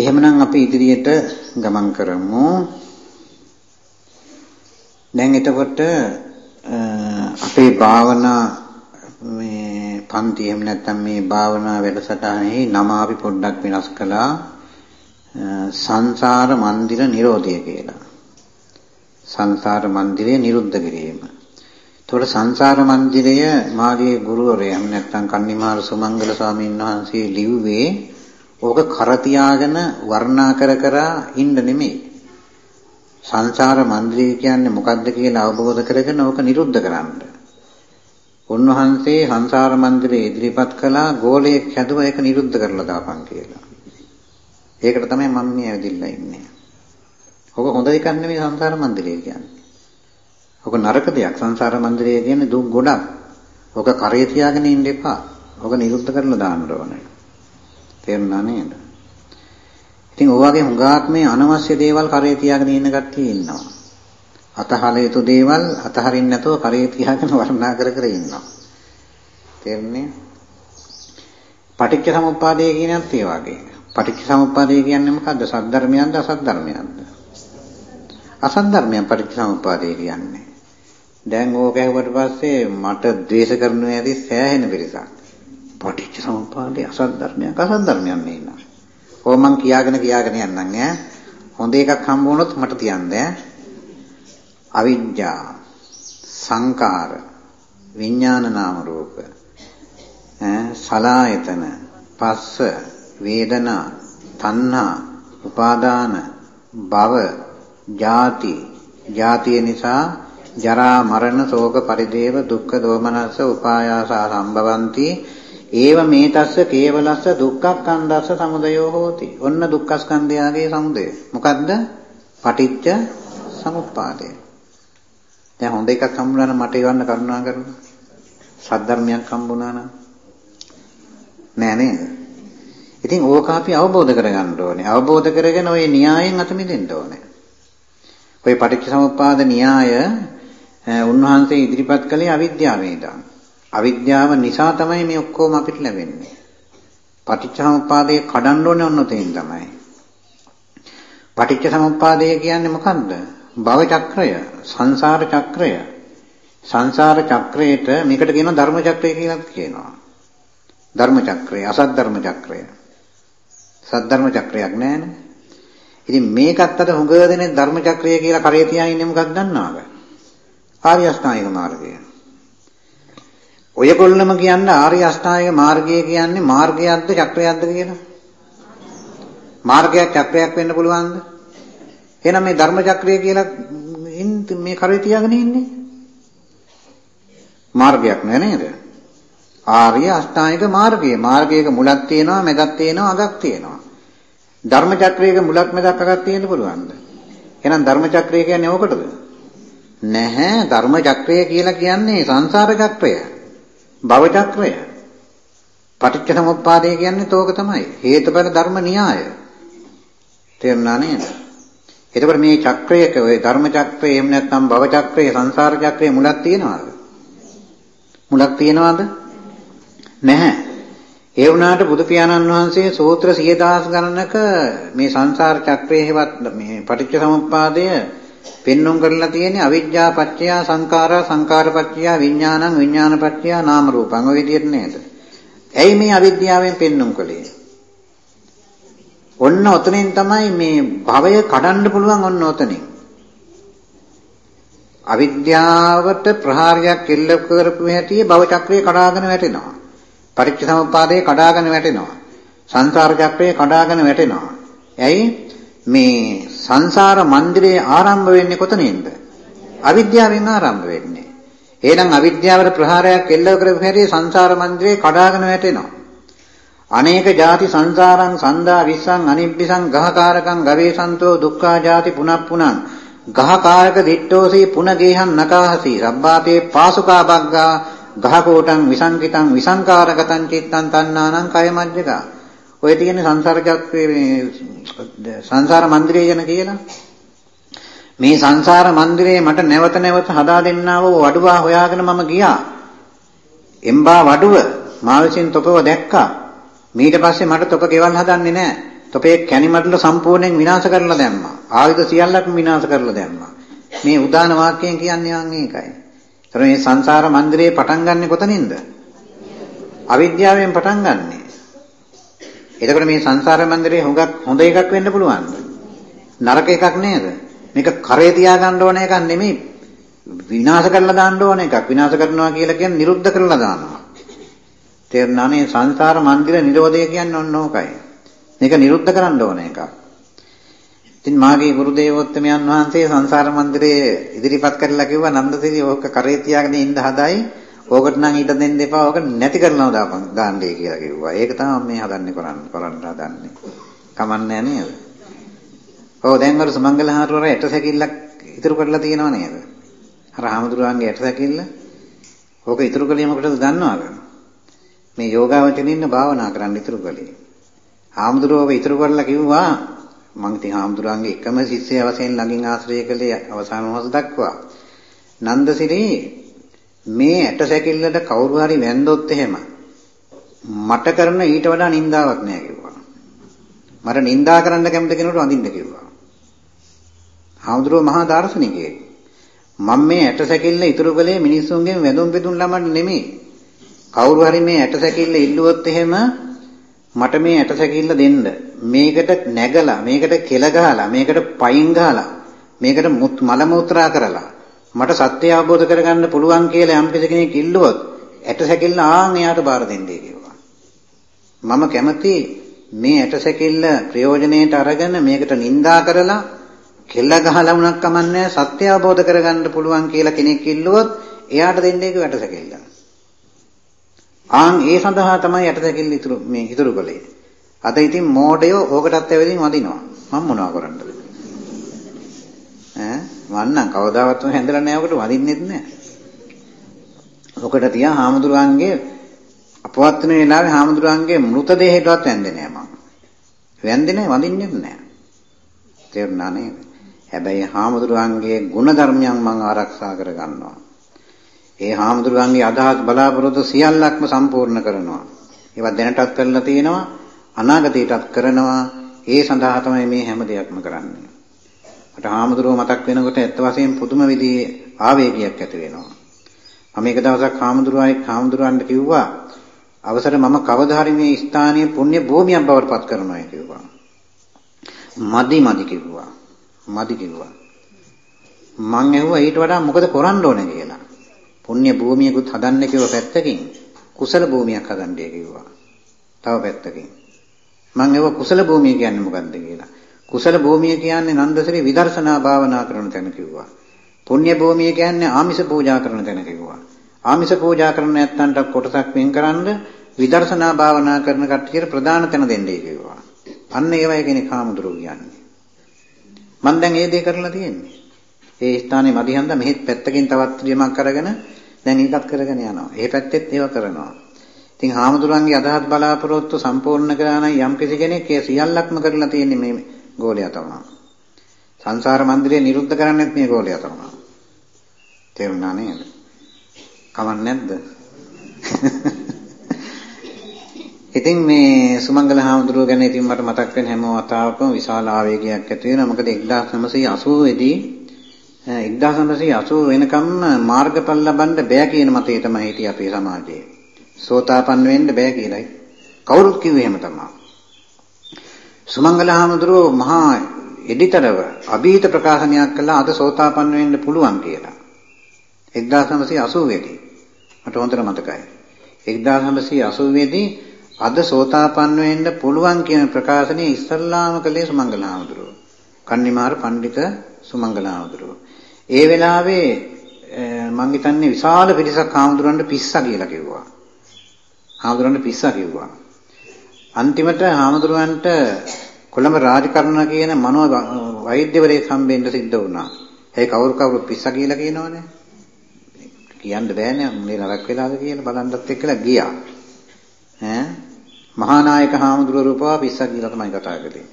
එහෙමනම් අපි ඉදිරියට ගමන් කරමු. දැන් එතකොට අපේ භාවනා මේ පන්ති එහෙම නැත්නම් මේ භාවනා වැඩසටහනේ නම අපි පොඩ්ඩක් වෙනස් කළා සංසාර මන්දිර නිරෝධය කියලා. සංසාර මන්දිරය නිරුද්ධ කිරීම. එතකොට සංසාර මන්දිරය මාගේ ගුරුවරයා එහෙම නැත්නම් කන්නිමාර සුමංගල ස්වාමීන් වහන්සේ ලිව්වේ ඕක කර තියාගෙන වර්ණනා කර කර ඉන්න නෙමෙයි. සංසාර මන්දිරය කියන්නේ මොකද්ද කියලා අවබෝධ කරගෙන ඕක නිරුද්ධ කරන්න. උන්වහන්සේ සංසාර මන්දිරය ඉදිරිපත් කළා ගෝලයක් හැදුවා ඒක නිරුද්ධ කරලා දාපන් කියලා. ඒකට තමයි මම මේ ඇවිදින්න ඉන්නේ. ඔක හොඳ එකක් නෙමෙයි සංසාර මන්දිරය කියන්නේ. ඔක නරක දෙයක්. සංසාර මන්දිරය කියන්නේ දුක් ගොඩක්. ඔක කරේ තියාගෙන ඉන්න එපා. ඔක නිරුද්ධ කරලා දාන්න ඕනේ. තේරුණා නේද? ඉතින් ඔය වගේ හුඟක් මේ අනවශ්‍ය දේවල් කරේ තියාගෙන ඉන්න කට්ටිය ඉන්නවා. අතහල යුතු දේවල් අතහරින්න නැතුව කරේ තියාගෙන වර්ණනා කර කර ඉන්නවා. තේරුණේ? පටිච්ච සමුප්පාදය කියනත් ඒ වගේ. පටිච්ච සමුප්පාදය කියන්නේ මොකද්ද? සද්ධර්මයන්ද අසද්ධර්මයන්ද? අසද්ධර්මයන් පටිච්ච සමුප්පාදය කියන්නේ. දැන් ඕක ඇහුවට පස්සේ මට ද්වේෂ කරනවා ඇති සෑහෙන පිරිසක්. පටිච්ච සමුප්පාදේ අසද්ධර්මයක් අසද්ධර්මයක් නෙන්නා. ඕක මං කියාගෙන කියාගෙන යන්නම් ඈ. හොඳ එකක් හම්බ වුණොත් මට තියන්න ඈ. අවිජ්ජා සංකාර විඥාන නාම රූප ඈ සලායතන පස්ස වේදනා තණ්හා උපාදාන භව ජාති ජාතිය නිසා ජරා මරණ ශෝක පරිදේව දුක්ඛ දෝමනස්ස උපායාස සම්භවಂತಿ ඒව මේතස්ස කේවලස්ස දුක්ඛක්ඛන්දස්ස සමුදයෝ හෝති ඔන්න දුක්ඛස්කන්ධයාගේ සමුදය මොකද්ද පටිච්ච සමුප්පාදය දැන් හොඳ එකක් හම්බුනා නම් මට එවන්න කරුණා කරලා සද්ධර්මයක් හම්බුනා නම් නෑ නේද ඉතින් ඕක අපි අවබෝධ කරගන්න ඕනේ අවබෝධ කරගෙන ওই න්‍යායෙන් අත මිදෙන්න ඕනේ ওই පටිච්චසමුප්පාද න්‍යාය උන්වහන්සේ ඉදිරිපත් කළේ අවිද්‍යාවෙන් ඉඳන්. අවිද්‍යාව නිසා තමයි මේ ඔක්කොම අපිට ලැබෙන්නේ. පටිච්චසමුප්පාදයේ කඩන්න ඕනේ ඔන්න තේින් තමයි. පටිච්චසමුප්පාදය කියන්නේ මොකන්ද? භව චක්‍රය, සංසාර චක්‍රය. සංසාර චක්‍රයට මේකට කියනවා ධර්ම චක්‍රය කියලා කියනවා. ධර්ම චක්‍රය, අසත් ධර්ම චක්‍රය. සත් ධර්ම චක්‍රයක් නෑනේ. ඉතින් මේකත් අර හුඟ දෙනේ ධර්ම චක්‍රය කියලා කරේ තියාගෙන ඉන්නේ මොකක්ද දන්නවද? ආර්ය අෂ්ටාංගික මාර්ගය. ඔය කොල්ලම කියන්නේ ආර්ය අෂ්ටාංගික මාර්ගය කියන්නේ මාර්ගයක්ද චක්‍රයක්ද කියලා? මාර්ගයක් චක්‍රයක් වෙන්න පුළුවන්ද? එහෙනම් මේ ධර්ම චක්‍රය කියලා මේ කරේ තියාගෙන ඉන්නේ මාර්ගයක් නෑ නේද? ආර්ය අෂ්ටාංගික මාර්ගය. මාර්ගයක මුලක් තියෙනවා, මැදක් තියෙනවා, අගක් තියෙනවා. ධර්ම චක්‍රයක මුලක් මැදක් අගක් තියෙන්න පුළුවන්ද? එහෙනම් ධර්ම චක්‍රය කියන්නේ ඕකටද? නැහැ ධර්ම චක්‍රය කියලා කියන්නේ සංසාර චක්‍රය. භව චක්‍රය. පටිච්ච සමුප්පාදය කියන්නේ තෝක තමයි. හේතුඵල ධර්ම න්‍යාය. තේරුණා නේද? එතකොට මේ චක්‍රයක ওই ධර්ම චක්‍රය එහෙම නැත්නම් භව චක්‍රය සංසාර චක්‍රය මුලක් තියනවාද? මුලක් තියනවාද? නැහැ. ඒ වුණාට බුදු පියාණන් වහන්සේ සූත්‍ර 10000 ගණනක මේ සංසාර චක්‍රයේ හෙවත් මේ පටිච්ච සමුප්පාදය පෙන්눔 කරලා තියෙන්නේ අවිජ්ජා පත්‍ය සංඛාරා සංඛාර පත්‍ය විඥානං විඥාන පත්‍ය නාම රූපං ඔය විදිහට නේද? ඇයි මේ අවිද්‍යාවෙන් පෙන්눔 කළේ? ඔන්න ඔතනින් තමයි මේ භවය කඩන්න පුළුවන් ඔන්න ඔතනින්. අවිද්‍යාවට ප්‍රහාරයක් එල්ල කරපු හැටි භව චක්‍රේ කඩාගෙන වැටෙනවා. පටිච්චසමුප්පාදේ කඩාගෙන වැටෙනවා. සංසාර චක්‍රේ කඩාගෙන වැටෙනවා. ඇයි? මේ සංසාර මන්දිරේ ආරම්භ වෙන්නේ කොතනින්ද? අවිද්‍යාවෙන් ආරම්භ වෙන්නේ. එහෙනම් අවිද්‍යාවට ප්‍රහාරයක් එල්ල කරපු හැටි සංසාර මන්දිරේ කඩාගෙන වැටෙනවා. අනේක ಜಾති සංසාරං සන්දා විස්සං අනිබ්බිසං ගහකාරකං ගවේසන්තෝ දුක්ඛා ಜಾති පුනප්පුනං ගහකාරක දිට්ඨෝසී පුනගේහං නකාහසී රබ්බාතේ පාසුකා බග්ගා ගහකෝටං විසංකිතං විසංකාරගතං චිත්තං තණ්හානං කය මජ්ජකා ඔය තියෙන සංසාර චක්‍රයේ සංසාර මන්දිරය යන කියලා මේ සංසාර මන්දිරේ මට නැවත නැවත හදා දෙන්නා වූ වඩුවා හොයාගෙන මම ගියා. එම්බා වඩුව මා විසින් තොපව දැක්කා. ඊට පස්සේ මට තොප ගෙවල් හදන්නේ නැහැ. තොපේ කැණිමඩල සම්පූර්ණයෙන් විනාශ කරලා දැම්මා. ආයුධ සියල්ලක්ම විනාශ කරලා දැම්මා. මේ උදාන වාක්‍යයෙන් කියන්නේ යන් ඒකයි. ඒතර මේ සංසාර මන්දිරේ පටන් ගන්නෙ කොතනින්ද? අවිද්‍යාවෙන් පටන් ගන්නෙ. එතකොට මේ සංසාර මන්දිරේ හුඟක් හොඳ එකක් වෙන්න පුළුවන්ද? නරක එකක් නේද? මේක කරේ තියාගන්න ඕන එකක් නෙමෙයි. විනාශ කරලා දාන්න ඕන එකක්. විනාශ කරනවා කියලා කියන්නේ නිරුද්ධ කරලා දානවා. තේරුණා නේ සංසාර මන්දිර නිරෝධය කියන්නේ ඔන්න ඕකයි. මේක නිරුද්ධ කරන්න ඕන එකක්. ඉතින් මාගේ ගුරු දේවෝත්තමයන් වහන්සේ සංසාර මන්දිරයේ ඉදිරිපත් කරලා කිව්වා නන්දසිරි ඕක කරේ තියාගෙන ඉන්න හදයි. ඕකට නම් ඊට දෙන්න එපා. ඕක නැති කරනවා දාපන් දාන්නේ කියලා කිව්වා. ඒක තමයි මේ හදන්නේ කරන්න කරන්න හදන්නේ. කමන්නේ නේද? ඔව් දැන් වල සුමංගල හාරුවර ඇට සැකිල්ලක් ඉතුරු කරලා තියෙනව නේද? අර ආමදුරුවන්ගේ ඇට සැකිල්ල. ඕක ඉතුරු කළේ මොකටද දන්නවද? මේ යෝගාවචරින් ඉන්න භාවනා කරන්න ඉතුරු කළේ. ආමදුරුවෝ ඉතුරු කරලා කිව්වා මං ඉතින් හාමුදුරන්ගේ එකම ශිෂ්‍යය වශයෙන් ළඟින් ආශ්‍රය කළේ අවසාන මොහොත දක්වා. නන්දසිරි මේ ඇට සැකිල්ලට කවුරු හරි වැන්දොත් එහෙම මට කරන ඊට වඩා නින්දාවක් නෑ කිව්වා. මට නින්දා කරන්න කැමති කෙනෙකුට වඳින්න කිව්වා. හාමුදුරුවෝ මහා දාර්ශනිකයෙක්. මම මේ ඇට සැකිල්ල ඉතුරු කළේ මිනිස්සුන්ගෙන් වැඳුම් බෙදුම් ළමන්න නෙමෙයි. කවුරු හරි මේ ඇට සැකිල්ල ඉල්ලුවොත් එහෙම මට මේ ඇට සැකිල්ල දෙන්න. මේකට නැගලා, මේකට කෙල ගහලා, මේකට පයින් ගහලා, මේකට මල මුත්‍රා කරලා මට සත්‍ය අවබෝධ කරගන්න පුළුවන් කියලා යම් කෙනෙක් ඉල්ලුවොත් ඇට සැකිල්ල ආන් එයාට බාර දෙන්නේ කිව්වා. මම කැමති මේ ඇට සැකිල්ල ප්‍රයෝජනෙට අරගෙන මේකට නිඳා කරලා කෙල්ල ගහලා වුණක් කමන්නේ සත්‍ය අවබෝධ කරගන්න පුළුවන් කියලා කෙනෙක් ඉල්ලුවොත් එයාට දෙන්නේ ඒක ඇට සැකිල්ල. ආන් ඒ සඳහා තමයි යටදැකිල්ල ඉතුරු මේ ඉතුරු කළේ. අද ඉතින් මෝඩයෝ ඕකටත් ඇවිදින් වදිනවා. මම මොනවා කරන්නද? ඈ වන්නම් කවදාවත් හැඳලා නැහැ ඔකට වදින්නෙත් නැහැ. ඔකට තියා හාමුදුරුවන්ගේ අපවත් වෙන වෙලාවේ හාමුදුරුවන්ගේ මృతදේහයටවත් වැන්දේ නැහැ මම. වැන්දේ නැහැ වදින්නෙත් නැහැ. තේරුණා නේද? හැබැයි හාමුදුරුවන්ගේ ගුණ ධර්මයන් මම ආරක්ෂා කර ගන්නවා. ඒ හාමුදුරුවන්ගේ අදහස් බලාපොරොත්තු සියල්ලක්ම සම්පූර්ණ කරනවා. ඒවා දැනටත් කරලා තියෙනවා අනාගතයටත් කරනවා. ඒ සඳහා තමයි මේ හැම දෙයක්ම කරන්නේ. මට හාමුදුරුව මතක් වෙනකොට ඇත්ත වශයෙන්ම පුදුම විදිහේ ආවේගයක් ඇති වෙනවා. මම එක දවසක් හාමුදුරුවයි හාමුදුරුවන්ට කිව්වා අවසර මම කවදා හරි මේ ස්ථානීය පුණ්‍ය භූමියක් බවට පත් කරනවා කිව්වා. මදි මදි කිව්වා. මදි කිව්වා. මං ඇහුවා ඊට වඩා මොකද කරන්න ඕනේ කියලා. පුණ්‍ය භූමියකුත් හදන්න කිව්ව පැත්තකින් කුසල භූමියක් හදන්නයි කිව්වා. තව පැත්තකින්. මම ඒව කුසල භූමිය කියන්නේ මොකක්ද කියලා. කුසල භූමිය කියන්නේ නන්දසරි විදර්ශනා භාවනා කරන තැන කිව්වා. පුණ්‍ය භූමිය කියන්නේ ආමිෂ පූජා කරන තැන කිව්වා. ආමිෂ පූජා කරන නැත්තන්ට කොටසක් වෙන් කරන්න විදර්ශනා භාවනා කරන කට්ටියට ප්‍රධාන තැන දෙන්නයි කිව්වා. අන්න ඒවයි කෙනෙක් හාමුදුරුවෝ කියන්නේ. මම දැන් ඒ දේ කරලා තියෙන්නේ. ඒ ස්ථානේ මදිහන්ද මෙහෙත් පැත්තකින් තවත් ක්‍රියාවක් කරගෙන දැන් ඒකත් කරගෙන යනවා. ඒ පැත්තෙත් ඒව කරනවා. ඉතින් හාමුදුරන්ගේ අදහස් බලාපොරොත්තු සම්පූර්ණ කරා නම් යම් කෙනෙක් ඒ සියල්ලක්ම කරලා තියෙන්නේ මේ ගෝලයා තමයි. සංසාර මන්දිරය නිරුද්ධ කරන්නෙත් මේ ගෝලයා තමයි. තේරුණා නේද? කමක් නැද්ද? ඉතින් මේ සුමංගල හාමුදුරුව ගැන ඉතින් මට මතක් වෙන හැම වතාවකම විශාල ආවේගයක් ඇති වෙනවා. මොකද 1980 දී 1980 වෙනකම් මාර්ගඵල ලබන්න බෑ කියන මතය තමයි හිටියේ අපේ සමාජයේ. සෝතාපන්න වෙන්න බෑ කියලායි. කවුරුත් කිව්වේ එහෙම තමයි. සුමංගල හාමුදුරුවෝ මහා එඩිතරව අභීත ප්‍රකාශනයක් කළා අද සෝතාපන්න වෙන්න පුළුවන් කියලා. 1980 දී. මට හොඳට මතකයි. 1980 දී අද සෝතාපන්න වෙන්න පුළුවන් කියන ප්‍රකාශනය ඉස්සල්ලාම කළේ සුමංගල හාමුදුරුවෝ. කන්නිමාර පඬිත සුමංගල හාමුදුරුවෝ. ඒ වෙලාවේ මං හිතන්නේ විශාල පිරිසක් හාමුදුරන්ට පිස්සා කියලා කිව්වා. හාමුදුරන්ට පිස්සා කිව්වා. අන්තිමට හාමුදුරන්ට කොළඹ රාජකරණ කියන මනෝ වෛද්‍යවරයෙක් හම්බෙන්න සිද්ධ වුණා. ඒ කවුරු කවුරු පිස්සා කියලා කියනවනේ. කියන්න බෑනේ මේ නරක වෙලාද කියලා බලන්නත් එක්කලා ගියා. ඈ මහානායක හාමුදුරුවෝ පිස්සා කියලා තමයි කතා කළේ.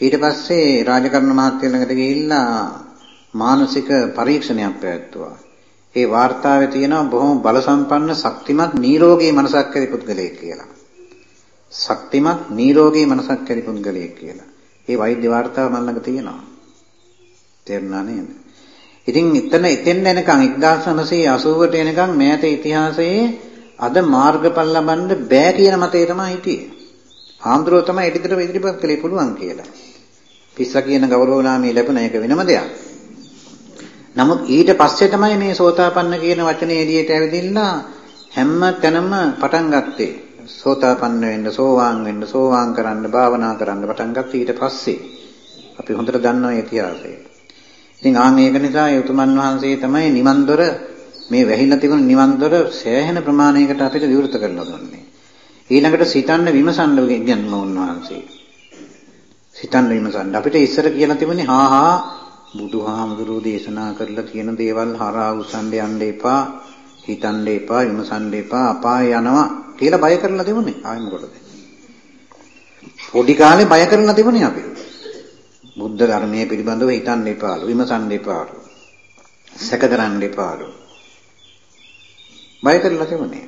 ඊට පස්සේ රාජකරණ මහත්තයා ළඟට ගිහිල්ලා මානසික පරීක්ෂණයක් පැවැත්තුවා. ඒ වාර්තාවේ තියෙනවා බොහොම බල සම්පන්න ශක්තිමත් නිරෝගී මනසක් ඇති පුද්ගලයෙක් කියලා. ශක්තිමත් නිරෝගී මනසක් ඇති පුද්ගලයෙක් කියලා. ඒ වෛද්‍ය වාර්තාව මම ළඟ තියෙනවා. තේරුණා නේද? ඉතින් එතන එතෙන් එනකන් 1980ට එනකන් මෑත ඉතිහාසයේ අද මාර්ගඵල ලබන්න බෑ කියන මතය තමයි හිටියේ. ආන්දරෝ තමයි ඉදිරියට ඉදිරිපත් කළේ පුළුවන් කියලා. පිස්සා කියන ගෞරවනාමී ලැබුණ එක වෙනම දෙයක්. නමුත් ඊට පස්සේ තමයි මේ සෝතාපන්න කියන වචනේ එළියට ඇවිදින්න හැම තැනම පටන් ගත්තේ. සෝතාපන්න වෙන්න, සෝවාන් වෙන්න, සෝවාන් කරන්න, භාවනා කරන්න පටන් ගත්තේ ඊට පස්සේ. අපි හොඳට දන්නවා ඉතිහාසය. ඉතින් ආන් ඒක නිසා ඒ උතුමන් වහන්සේ තමයි නිවන් දොර මේ වැහිලා තිබුණු නිවන් දොර සෑහෙන ප්‍රමාණයකට අපිට විවෘත කරලා දුන්නේ. ඊළඟට සිතන්න විමසන්න කියන්න උන්වහන්සේ. සිතන්න විමසන්න. අපිට ඉස්සර කියලා තිබුණේ හා හා බුදුහාමුදුරුවෝ දේශනා කරලා කියන දේවල් හරහා උසන්න යන්න එපා, හිතන්න එපා, විමසන්න එපා, අපාය යනවා කියලා බය කරලා තිබුණේ. ආයෙ මොකටද? පොඩි කාලේ බය කරලා තිබුණේ අපි. බුද්ධ ධර්මයේ පිළිබඳව හිතන්න එපාලු, විමසන්න එපාලු. සැක කරන්න එපාලු. බය කරලා තිබුණේ.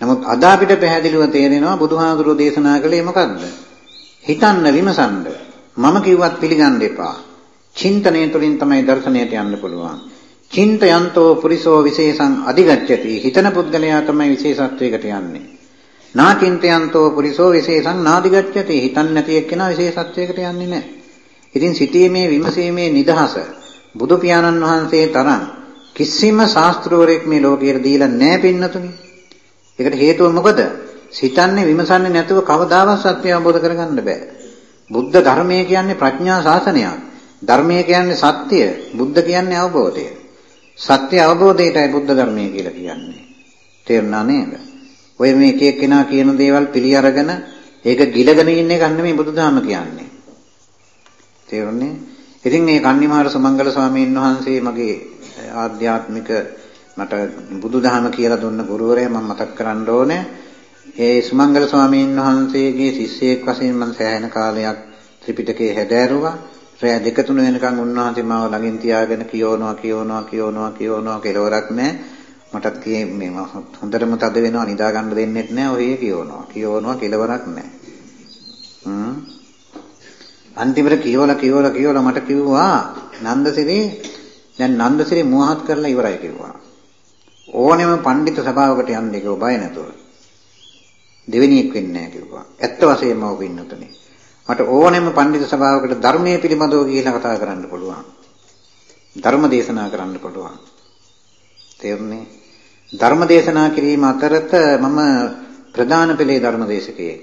නමුත් අද අපිට පැහැදිලිව තේරෙනවා බුදුහාඳුරෝ දේශනා කළේ මොකද්ද? හිතන්න විමසන්න. මම කිව්වත් පිළිගන්න එපා. චින්තනය තුළින් තමයි දර්ශනයට යන්න පුළුවන්. චින්තයන්තෝ පුරිසෝ විශේෂං අධිගච්ඡති. හිතන පුද්ගලයා තමයි විශේෂත්වයකට යන්නේ. නාචින්තයන්තෝ පුරිසෝ විශේෂං නාදිගච්ඡති. හිතන්නේ නැති එක්කෙනා විශේෂත්වයකට යන්නේ නැහැ. ඉතින් සිටීමේ විමසීමේ නිදහස බුදු පියාණන් වහන්සේ තරම් කිසිම ශාස්ත්‍රවරයෙක් මේ ලෝකයට දීලා නැහැ පින්නතුනි. ඒකට හේතුව මොකද? සිතන්නේ විමසන්නේ නැතුව කවදාවත් සත්‍ය අවබෝධ කරගන්න බෑ. බුද්ධ ධර්මය කියන්නේ ප්‍රඥා ශාසනයක්. ධර්මය කියන්නේ සත්‍ය, බුද්ධ කියන්නේ අවබෝධය. සත්‍ය අවබෝධයටයි බුද්ධ ධර්මය කියලා කියන්නේ. තේරුණා නේද? ඔය මේ එක එක්කෙනා කියන දේවල් පිළි අරගෙන ඒක ගිලගෙන ඉන්න එක නෙමෙයි බුදුදහම කියන්නේ. තේරුණේ? ඉතින් මේ කන්නිමාර සුමංගල ස්වාමීන් වහන්සේ මගේ ආධ්‍යාත්මික මට බුදුදහම කියලා දුන්න ගුරුවරයා මම මතක් කරන්න ඕනේ. ඒ සුමංගල ස්වාමීන් වහන්සේගේ ශිෂ්‍යයෙක් වශයෙන් මම සෑහෙන කාලයක් ත්‍රිපිටකය හැදෑරුවා. රෑ දෙක තුන වෙනකන් උන්වහන්සේ මාව ළඟින් තියාගෙන කියවනවා කියවනවා කියවනවා කියවනවා කෙලවරක් නැහැ. මටත් කියේ මේ හොඳටම තද වෙනවා නිදා ගන්න දෙන්නෙත් නැහැ ඔය කියවනවා. කියවනවා කෙලවරක් නැහැ. හ්ම් අන්තිමට කියවලා කියවලා කියවලා මට කිව්වා නන්දසිරි දැන් නන්දසිරි මුවහත් කරලා ඉවරයි කිව්වා. ඕනෙම පඬිතු සභාවකට යන්න කිව්වා බය නැතුව. දෙවෙනියෙක් වෙන්නේ නැහැ කිව්වා. ඇත්ත වශයෙන්ම ඔබ ඉන්නතුනේ. මට ඕනෙම පඬිතු සභාවකට ධර්මයේ පිළිබඳව කියලා කතා කරන්න පුළුවන්. ධර්ම දේශනා කරන්න පුළුවන්. තේරුණේ? ධර්ම දේශනා කිරීම අතරත මම ප්‍රධාන පෙළේ ධර්ම දේශකයෙක්.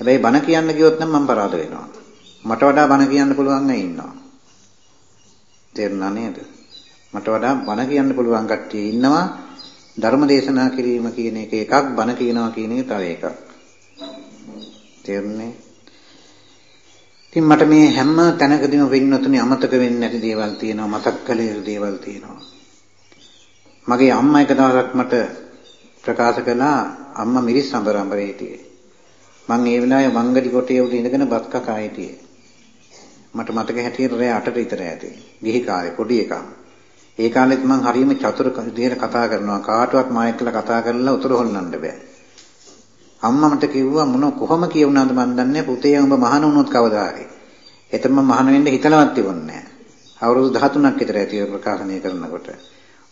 හැබැයි බණ කියන්න ගියොත් නම් මම පරාද වෙනවා. මට වඩා බණ කියන්න පුළුවන් අය ඉන්නවා. තේරුණා නේද? මට වඩා බණ කියන්න පුළුවන් කට්ටිය ඉන්නවා. ධර්ම දේශනා කිරීම කියන එක එකක් බණ කියනවා කියන එක තව එකක්. තේරුණේ? ඉතින් මට මේ හැම තැනකදීම වෙන්නතුනේ අමතක වෙන්නේ නැති දේවල් තියෙනවා මතක් කළ යුතු දේවල් තියෙනවා. මගේ අම්මා එක දවසක් මට ප්‍රකාශ කළා අම්මා මිරිස් සම්බරම්බරේ හිටියේ. මං ඒ වෙලාවේ මංගලි කොටේ උඩ ඉඳගෙන බත් කකා හිටියේ. මට මතක හැටියට රෑ 8ට විතර ඇති. ගිහි කාලේ පොඩි එකා. ඒ කාලෙත් මං හරියම චතුර විදිහට කතා කරනවා. කාටවත් මා එක්කලා කතා කරලා උතර හොල්ලන්න බෑ. අම්මා මට කිව්වා මොන කොහොම කියුණාද මන් දන්නේ පුතේ උඹ මහාන වුණොත් කවදා හරි. එතන මම මහාන වෙන්න හිතලවත් තිබුණේ නැහැ. අවුරුදු 13ක් විතර ඇති ප්‍රකාශනය කරනකොට.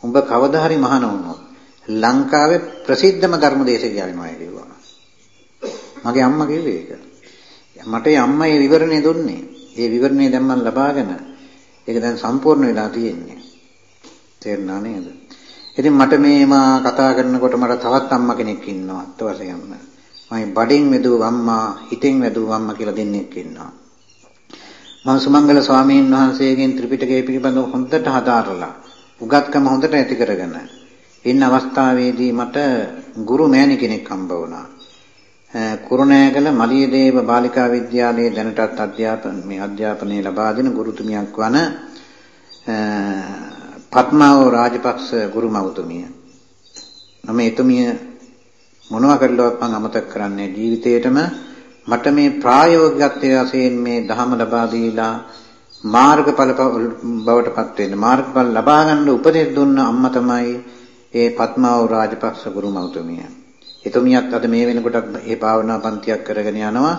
උඹ කවදා හරි මහාන වුණොත් ලංකාවේ ප්‍රසිද්ධම ධර්මදේශකයා වෙනවා කිව්වා. මගේ අම්මා කිව්වේ ඒක. මට ඒ අම්මා ඒ විවරණය දුන්නේ. ඒ විවරණය දැන් මම ලබාගෙන ඒක දැන් සම්පූර්ණ වෙලා තියෙන්නේ. තේරුණා නේද? ඉතින් මට මේවා කතා කරනකොට මට තවත් අම්මා කෙනෙක් ඉන්නවා අත් වශයෙන්ම. මම බඩින් වැදුව අම්මා, හිතෙන් වැදුව අම්මා කියලා දෙන්නෙක් ඉන්නවා. මම සුමංගල ස්වාමීන් වහන්සේගෙන් ත්‍රිපිටකය පිළිබඳව හොඳට හදාarලා උගත්කම හොඳට ඇති කරගෙන ඉන්න අවස්ථාවේදී මට ගුරු මෑණි කෙනෙක් හම්බ වුණා. කුරුණෑගල මලියදේව බාලිකා විද්‍යාලයේ දැනටත් අධ්‍යාපන මේ අධ්‍යාපනය ලබා දෙන ගුරුතුමියක් වන පත්මාව රාජපක්ෂ ගුරු මවතුමිය. මම එතුමිය මොනවා කරලවත් මම අමතක කරන්නේ ජීවිතේටම මට මේ ප්‍රායෝගිකත්වයේ වශයෙන් මේ ධහම ලබා දීලා මාර්ගඵල බවටපත් වෙන්න මාර්ගඵල ලබා ගන්න උපදෙස් දුන්න අම්මා තමයි ඒ පත්මාව රාජපක්ෂ ගුරු මවතුමිය. එතුමියත් අද මේ වෙනකොටත් මේ භාවනා පන්තියක් කරගෙන යනවා.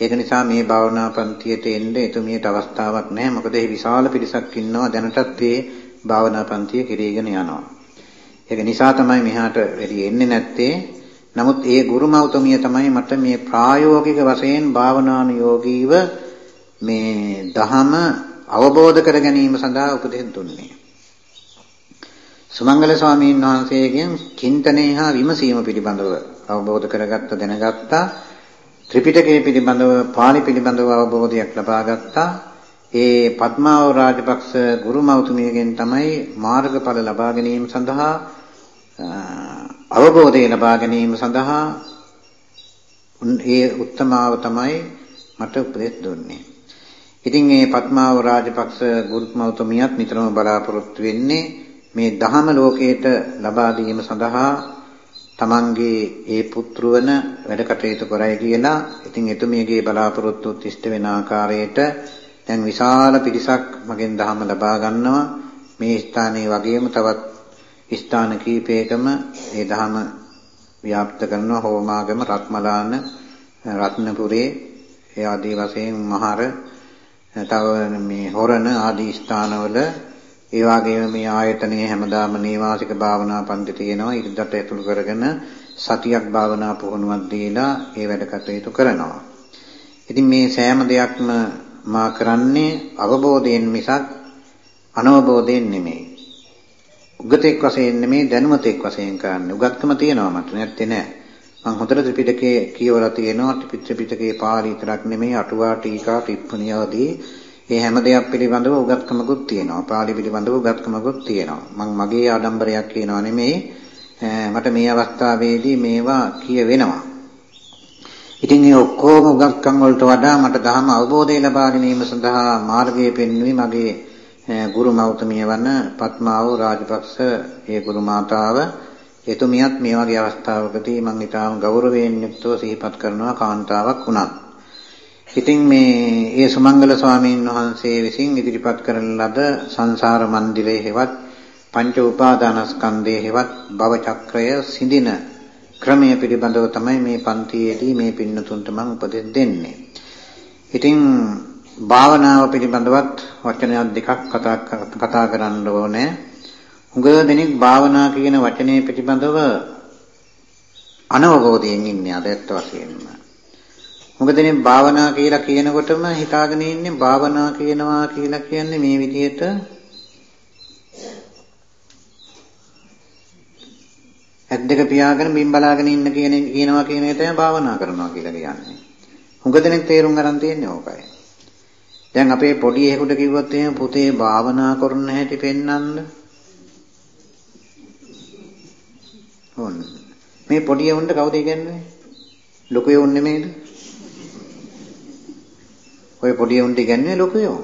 ඒක නිසා මේ භාවනා පන්තියට එන්න එතුමියට අවස්ථාවක් නැහැ. මොකද ඒ විශාල පිරිසක් ඉන්නවා දැනටත් මේ භාවනා පන්තිය කිරීගෙන යනවා. ඒක නිසා තමයි මෙහාට වැඩි එන්නේ නැත්තේ. නමුත් ඒ ගුරුමෞතමිය තමයි මට මේ ප්‍රායෝගික වශයෙන් භාවනානුයෝගීව මේ දහම අවබෝධ කර ගැනීම සඳහා උපදෙස් දුන්නේ. සුමංගල ස්වාමීන් වහන්සේගෙන් චින්තනය හා විමසීම පිළිබඳව අවබෝධ කරගත්ත දැනගත්තා. ත්‍රිපිටකය පිළිබඳව පාලි පිළිබඳව අවබෝධයක් ලබා ගත්තා. ඒ පద్මාව රාජපක්ෂ ගුරුමෞතුමියගෙන් තමයි මාර්ගඵල ලබා ගැනීම සඳහා අවබෝධය ලබා ගැනීම සඳහා ඒ උත්තමාව තමයි මට උපදෙස් දුන්නේ. ඉතින් මේ පద్මාව රාජපක්ෂ ගුරුමෞතුමියත් නිතරම බලාපොරොත්තු වෙන්නේ මේ දහම ලෝකයට ලබා දීම සඳහා තමන්ගේ ඒ පුත්‍රවන වැඩ කටයුතු කරයි කියලා ඉතින් එතුමියගේ බලාපොරොත්තු ඉෂ්ට වෙන ආකාරයට දැන් විශාල පිරිසක් මගෙන් දහම ලබා ගන්නවා මේ ස්ථානයේ වගේම තවත් ස්ථාන කීපයකම මේ දහම ව්‍යාප්ත කරනවා හෝමාගම රත්මලාන රත්නපුරේ ඒ ආදී වශයෙන් මහර තව මේ හොරණ ආදී ස්ථානවල ඒ වගේම මේ ආයතනයේ හැමදාම නේවාසික භාවනා පන්ති තියෙනවා ඉරිදට ඇතුළු කරගෙන සතියක් භාවනා පුහුණුවක් දීලා ඒ වැඩ කටයුතු කරනවා. ඉතින් මේ සෑම දෙයක්ම මා කරන්නේ අවබෝධයෙන් මිසක් අනවබෝධයෙන් නෙමෙයි. උගතෙක් වශයෙන් නෙමෙයි දැනුමතෙක් වශයෙන් කරන්නේ. උගත්කම තියෙනවා මට නැත්තේ නෑ. මම හොඳට ත්‍රිපිටකයේ කියවලා තියෙනවා ත්‍රිපිටකයේ පාළි විතරක් නෙමෙයි අටුවා ටීකා ටිප්පණිය ආදී මේ හැම දෙයක් පිළිබඳව උගත්කමකුත් තියෙනවා. පාළි පිළිබඳව උගත්කමකුත් තියෙනවා. මම මගේ ආඩම්බරයක් කියනවා නෙමෙයි. මට මේ අවස්ථාවේදී මේවා කියවෙනවා. ඉතින් මේ ඔක්කොම උගත්කම් වලට වඩා මට ධර්ම අවබෝධය ලබා ගැනීම සඳහා මාර්ගය පෙන්වුවේ මගේ ගුරු මෞතමිය වන පත්මාව රාජපක්ෂ ඒ ගුරු මාතාව එතුමියත් මේ වගේ අවස්ථාවකදී මම ඊටාම ගෞරවයෙන් යුක්තව සිහිපත් කරනවා කාන්තාවක් වුණත් ඉතින් මේ ඒ සුමංගල ස්වාමීන් වහන්සේ විසින් ඉදිරිපත් කරන ලද සංසාර මන්දිරයේ හෙවත් පංච උපාදානස්කන්ධයේ හෙවත් භව චක්‍රය සිඳින ක්‍රමය පිළිබඳව තමයි මේ පන්තියේදී මේ පින්නතුන්ට මම උපදෙස් දෙන්නේ. ඉතින් භාවනාව පිළිබඳවත් වචනයක් දෙකක් කතා කතා කරන්න ඕනේ. හුඟ දෙනෙක් භාවනා කියන වචනේ පිළිබඳව අනවබෝධයෙන් ඉන්නේ අද ඇත්ත වශයෙන්ම. මොකද මේ භාවනා කියලා කියනකොටම හිතාගෙන ඉන්නේ භාවනා කියනවා කියලා කියන්නේ මේ විදිහට ඇත් දෙක පියාගෙන බිම් බලාගෙන ඉන්න කියන කියනවා කියන එක තමයි භාවනා කරනවා කියලා කියන්නේ. හුඟ දෙනෙක් තේරුම් ගන්න තියෙන්නේ ඕකයි. දැන් අපේ පොඩි එහෙකුට කිව්වොත් එහෙම පුතේ භාවනා කරන හැටි පෙන්වන්න. ඕන. මේ පොඩි උන්ට කවුද ඉගන්නේ? ලොකු උන් නෙමෙයිද? ඔය පොඩි උන්ට ඉගන්නේ ලොකයෝ.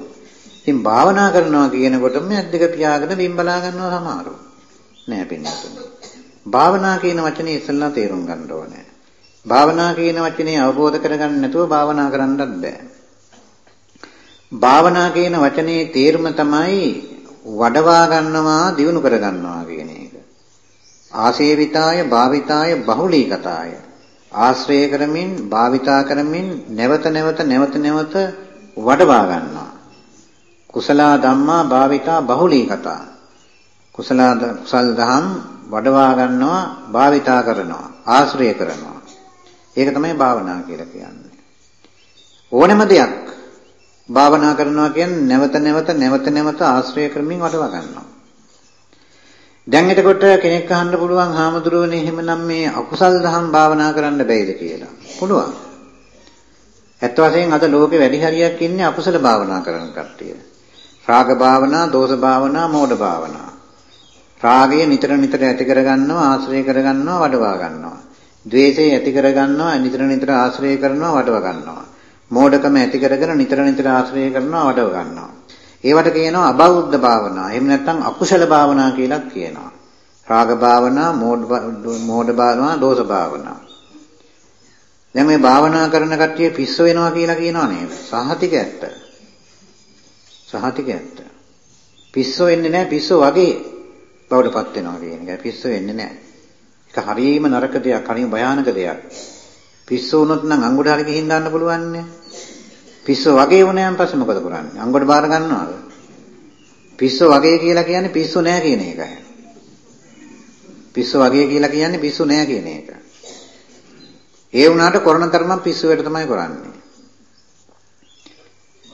ඉතින් භාවනා කරනවා කියනකොටම ඇද්දක පියාගෙන බිම් බලා ගන්නවා සමහරව. නෑ පින්නතුනි. භාවනා කියන වචනේ ඉස්සෙල්ලා තේරුම් ගන්න ඕනේ. භාවනා කියන වචනේ අවබෝධ කරගන්න නැතුව භාවනා කරන්නත් බෑ. භාවනා කියන වචනේ තේරුම තමයි වඩවා ගන්නවා දිනු කර ගන්නවා කියන එක. ආසේවිතාය භාවිතාය බහුලීකතාය ආශ්‍රය කරමින් භාවිතා කරමින් නැවත නැවත නැවත නැවත වඩවා ගන්නවා. කුසල ධම්මා භාවිතා බහුලී කතා. කුසල කුසල් දහම් වඩවා ගන්නවා භාවිතා කරනවා ආශ්‍රය කරනවා. ඒක තමයි භාවනා කියලා කියන්නේ. ඕනෑම දෙයක් භාවනා කරනවා කියන්නේ නැවත නැවත නැවත නැවත ආශ්‍රය කරමින් වඩවා ගන්නවා. දැන් එතකොට කෙනෙක් අහන්න පුළුවන් හාමුදුරුවනේ එහෙමනම් මේ අකුසල් දහම් භාවනා කරන්න බැයිද කියලා. පුළුවන්. ඇත්ත වශයෙන් අද ලෝකේ වැඩි හරියක් ඉන්නේ අකුසල භාවනා කරන කට්ටිය. රාග භාවනා, දෝෂ භාවනා, මෝඩ භාවනා. රාගය නිතර නිතර ඇති කරගන්නවා, ආශ්‍රය කරගන්නවා, වඩවා ගන්නවා. ද්වේෂය ඇති කරගන්නවා, නිතර නිතර ආශ්‍රය කරනවා, වඩවා ගන්නවා. මෝඩකම ඇති කරගෙන නිතර නිතර ආශ්‍රය කරනවා, වඩවා ගන්නවා. ඒවට කියනවා අබෞද්ධ භාවනා. එහෙම නැත්නම් අකුසල භාවනා කියලා කියනවා. රාග භාවනා, මෝඩ භාවනා, දෝෂ භාවනා. දැන් මේ භාවනා කරන කට්ටිය පිස්සු වෙනවා කියලා කියනවා නේද? සහතික ඇත්ත. සහතික ඇත්ත. පිස්සු වෙන්නේ නැහැ පිස්සු වගේ බවටපත් වෙනවා කියන එක. පිස්සු වෙන්නේ නැහැ. ඒක හරියම නරක දෙයක්, හරියම භයානක දෙයක්. පිස්සු වුණොත් නම් අඟුඩ හරි ගිහින් දාන්න පුළුවන් නේ. පිස්සු වගේ වුණාන් පස්සේ මොකද කරන්නේ? අඟුඩ බාර ගන්නවද? පිස්සු වගේ කියලා කියන්නේ පිස්සු නෑ කියන එකයි. පිස්සු වගේ කියලා කියන්නේ පිස්සු නෑ කියන එක. ඒ වුණාට කරන තරම පිස්සු වැඩ තමයි කරන්නේ.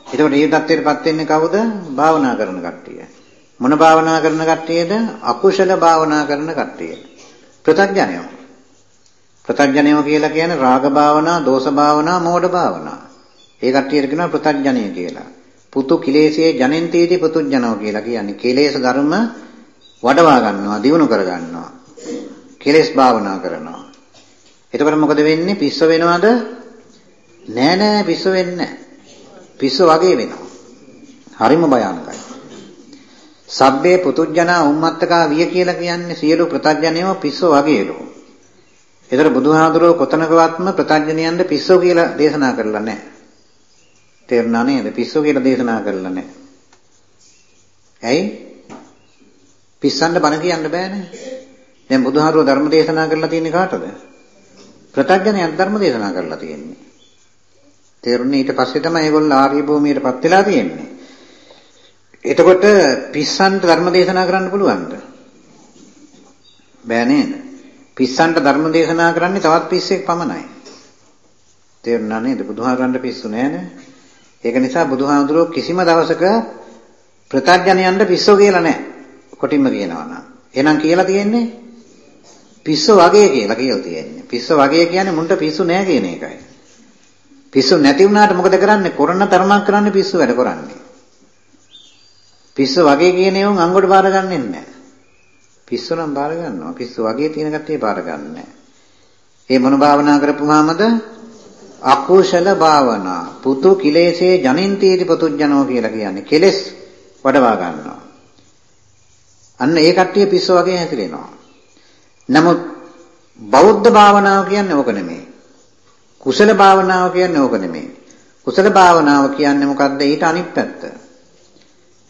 එතකොට මේ தත්ත්වයටපත් වෙන්නේ කවුද? භාවනා කරන කට්ටිය. මොන භාවනා කරන කට්ටියද? අකුශල භාවනා කරන කට්ටිය. ප්‍රත්‍යඥයෝ. ප්‍රත්‍යඥයෝ කියලා කියන්නේ රාග භාවනා, දෝෂ භාවනා, මෝඩ භාවනා. ඒ කට්ටියට කියනවා ප්‍රත්‍යඥය කියලා. පුතු කිලේශයේ ජනෙන්තීති පුතුජනෝ කියලා කියන්නේ කෙලෙස් ධර්ම වඩවා ගන්නවා, දියුණු කර ගන්නවා. කෙලෙස් භාවනා කරනවා. එතකොට මොකද වෙන්නේ? පිස්ස වෙනවද? නෑ නෑ පිස්ස වෙන්නේ නෑ. පිස්ස වගේ වෙනවා. හරිම භයානකයි. සබ්බේ පුතුජනා උම්මත්තකා විය කියලා කියන්නේ සියලු ප්‍රත්‍යඥයෝ පිස්සෝ වගේලු. ඒතර බුදුහාඳුරෝ කොතනකවත්ම ප්‍රත්‍යඥයන්ට පිස්සෝ කියලා දේශනා කරලා නැහැ. තේරුණා නේද? පිස්සෝ කියලා දේශනා කරලා නැහැ. ඇයි? පිස්සන්ට බණ කියන්න බෑනේ. දැන් බුදුහාඳුරෝ ධර්ම දේශනා කරලා තියෙන්නේ කාටද? ප්‍රත්‍යඥයන් ධර්ම දේශනා කරලා තියෙන්නේ. තේරුණේ ඊට පස්සේ තමයි ඒගොල්ලෝ ආර්ය භූමියටපත් වෙලා තියෙන්නේ. එතකොට පිස්සන්ට ධර්ම දේශනා කරන්න පුළුවන්ද? බෑ නේද? පිස්සන්ට ධර්ම දේශනා කරන්නේ තවත් පිස්සෙක් පමණයි. තේරුණා නේද? බුදුහාරන්ට පිස්සු නෑනේ. ඒක නිසා බුදුහාමුදුරුවෝ කිසිම දවසක ප්‍රත්‍යඥයන්ට පිස්සෝ කියලා නෑ. කොටින්ම කියනවා නම්. එහෙනම් කියලා තියෙන්නේ පිස්සෝ වගේ කියලා කියලා තියෙන්නේ. පිස්සෝ වගේ කියන්නේ මුන්ට පිස්සු නෑ කියන එකයි. පිස්සු නැති වුණාට මොකද කරන්නේ? කරන තරමක් කරන්නේ පිස්සු වැඩ කරන්නේ. පිස්සු වගේ කියන ඒවා අංගොඩ බාර ගන්නෙ නැහැ. පිස්සු නම් බාර ගන්නවා. පිස්සු වගේ තියෙන කට්ටිය බාර ගන්නෑ. ඒ මොන භාවනා කරපුවාමද? අකුශල භාවනා. පුතු කිලේශේ ජනින්තීති පුතුජනෝ කියලා කියන්නේ. කෙලස් වඩවා ගන්නවා. අන්න ඒ කට්ටිය පිස්සු වගේ හැසිරෙනවා. නමුත් බෞද්ධ භාවනාව කියන්නේ ඕක නෙමෙයි. කුසල භාවනාව කියන්නේ ඕක නෙමෙයි. කුසල භාවනාව කියන්නේ මොකද්ද? ඊට අනිත් පැත්ත.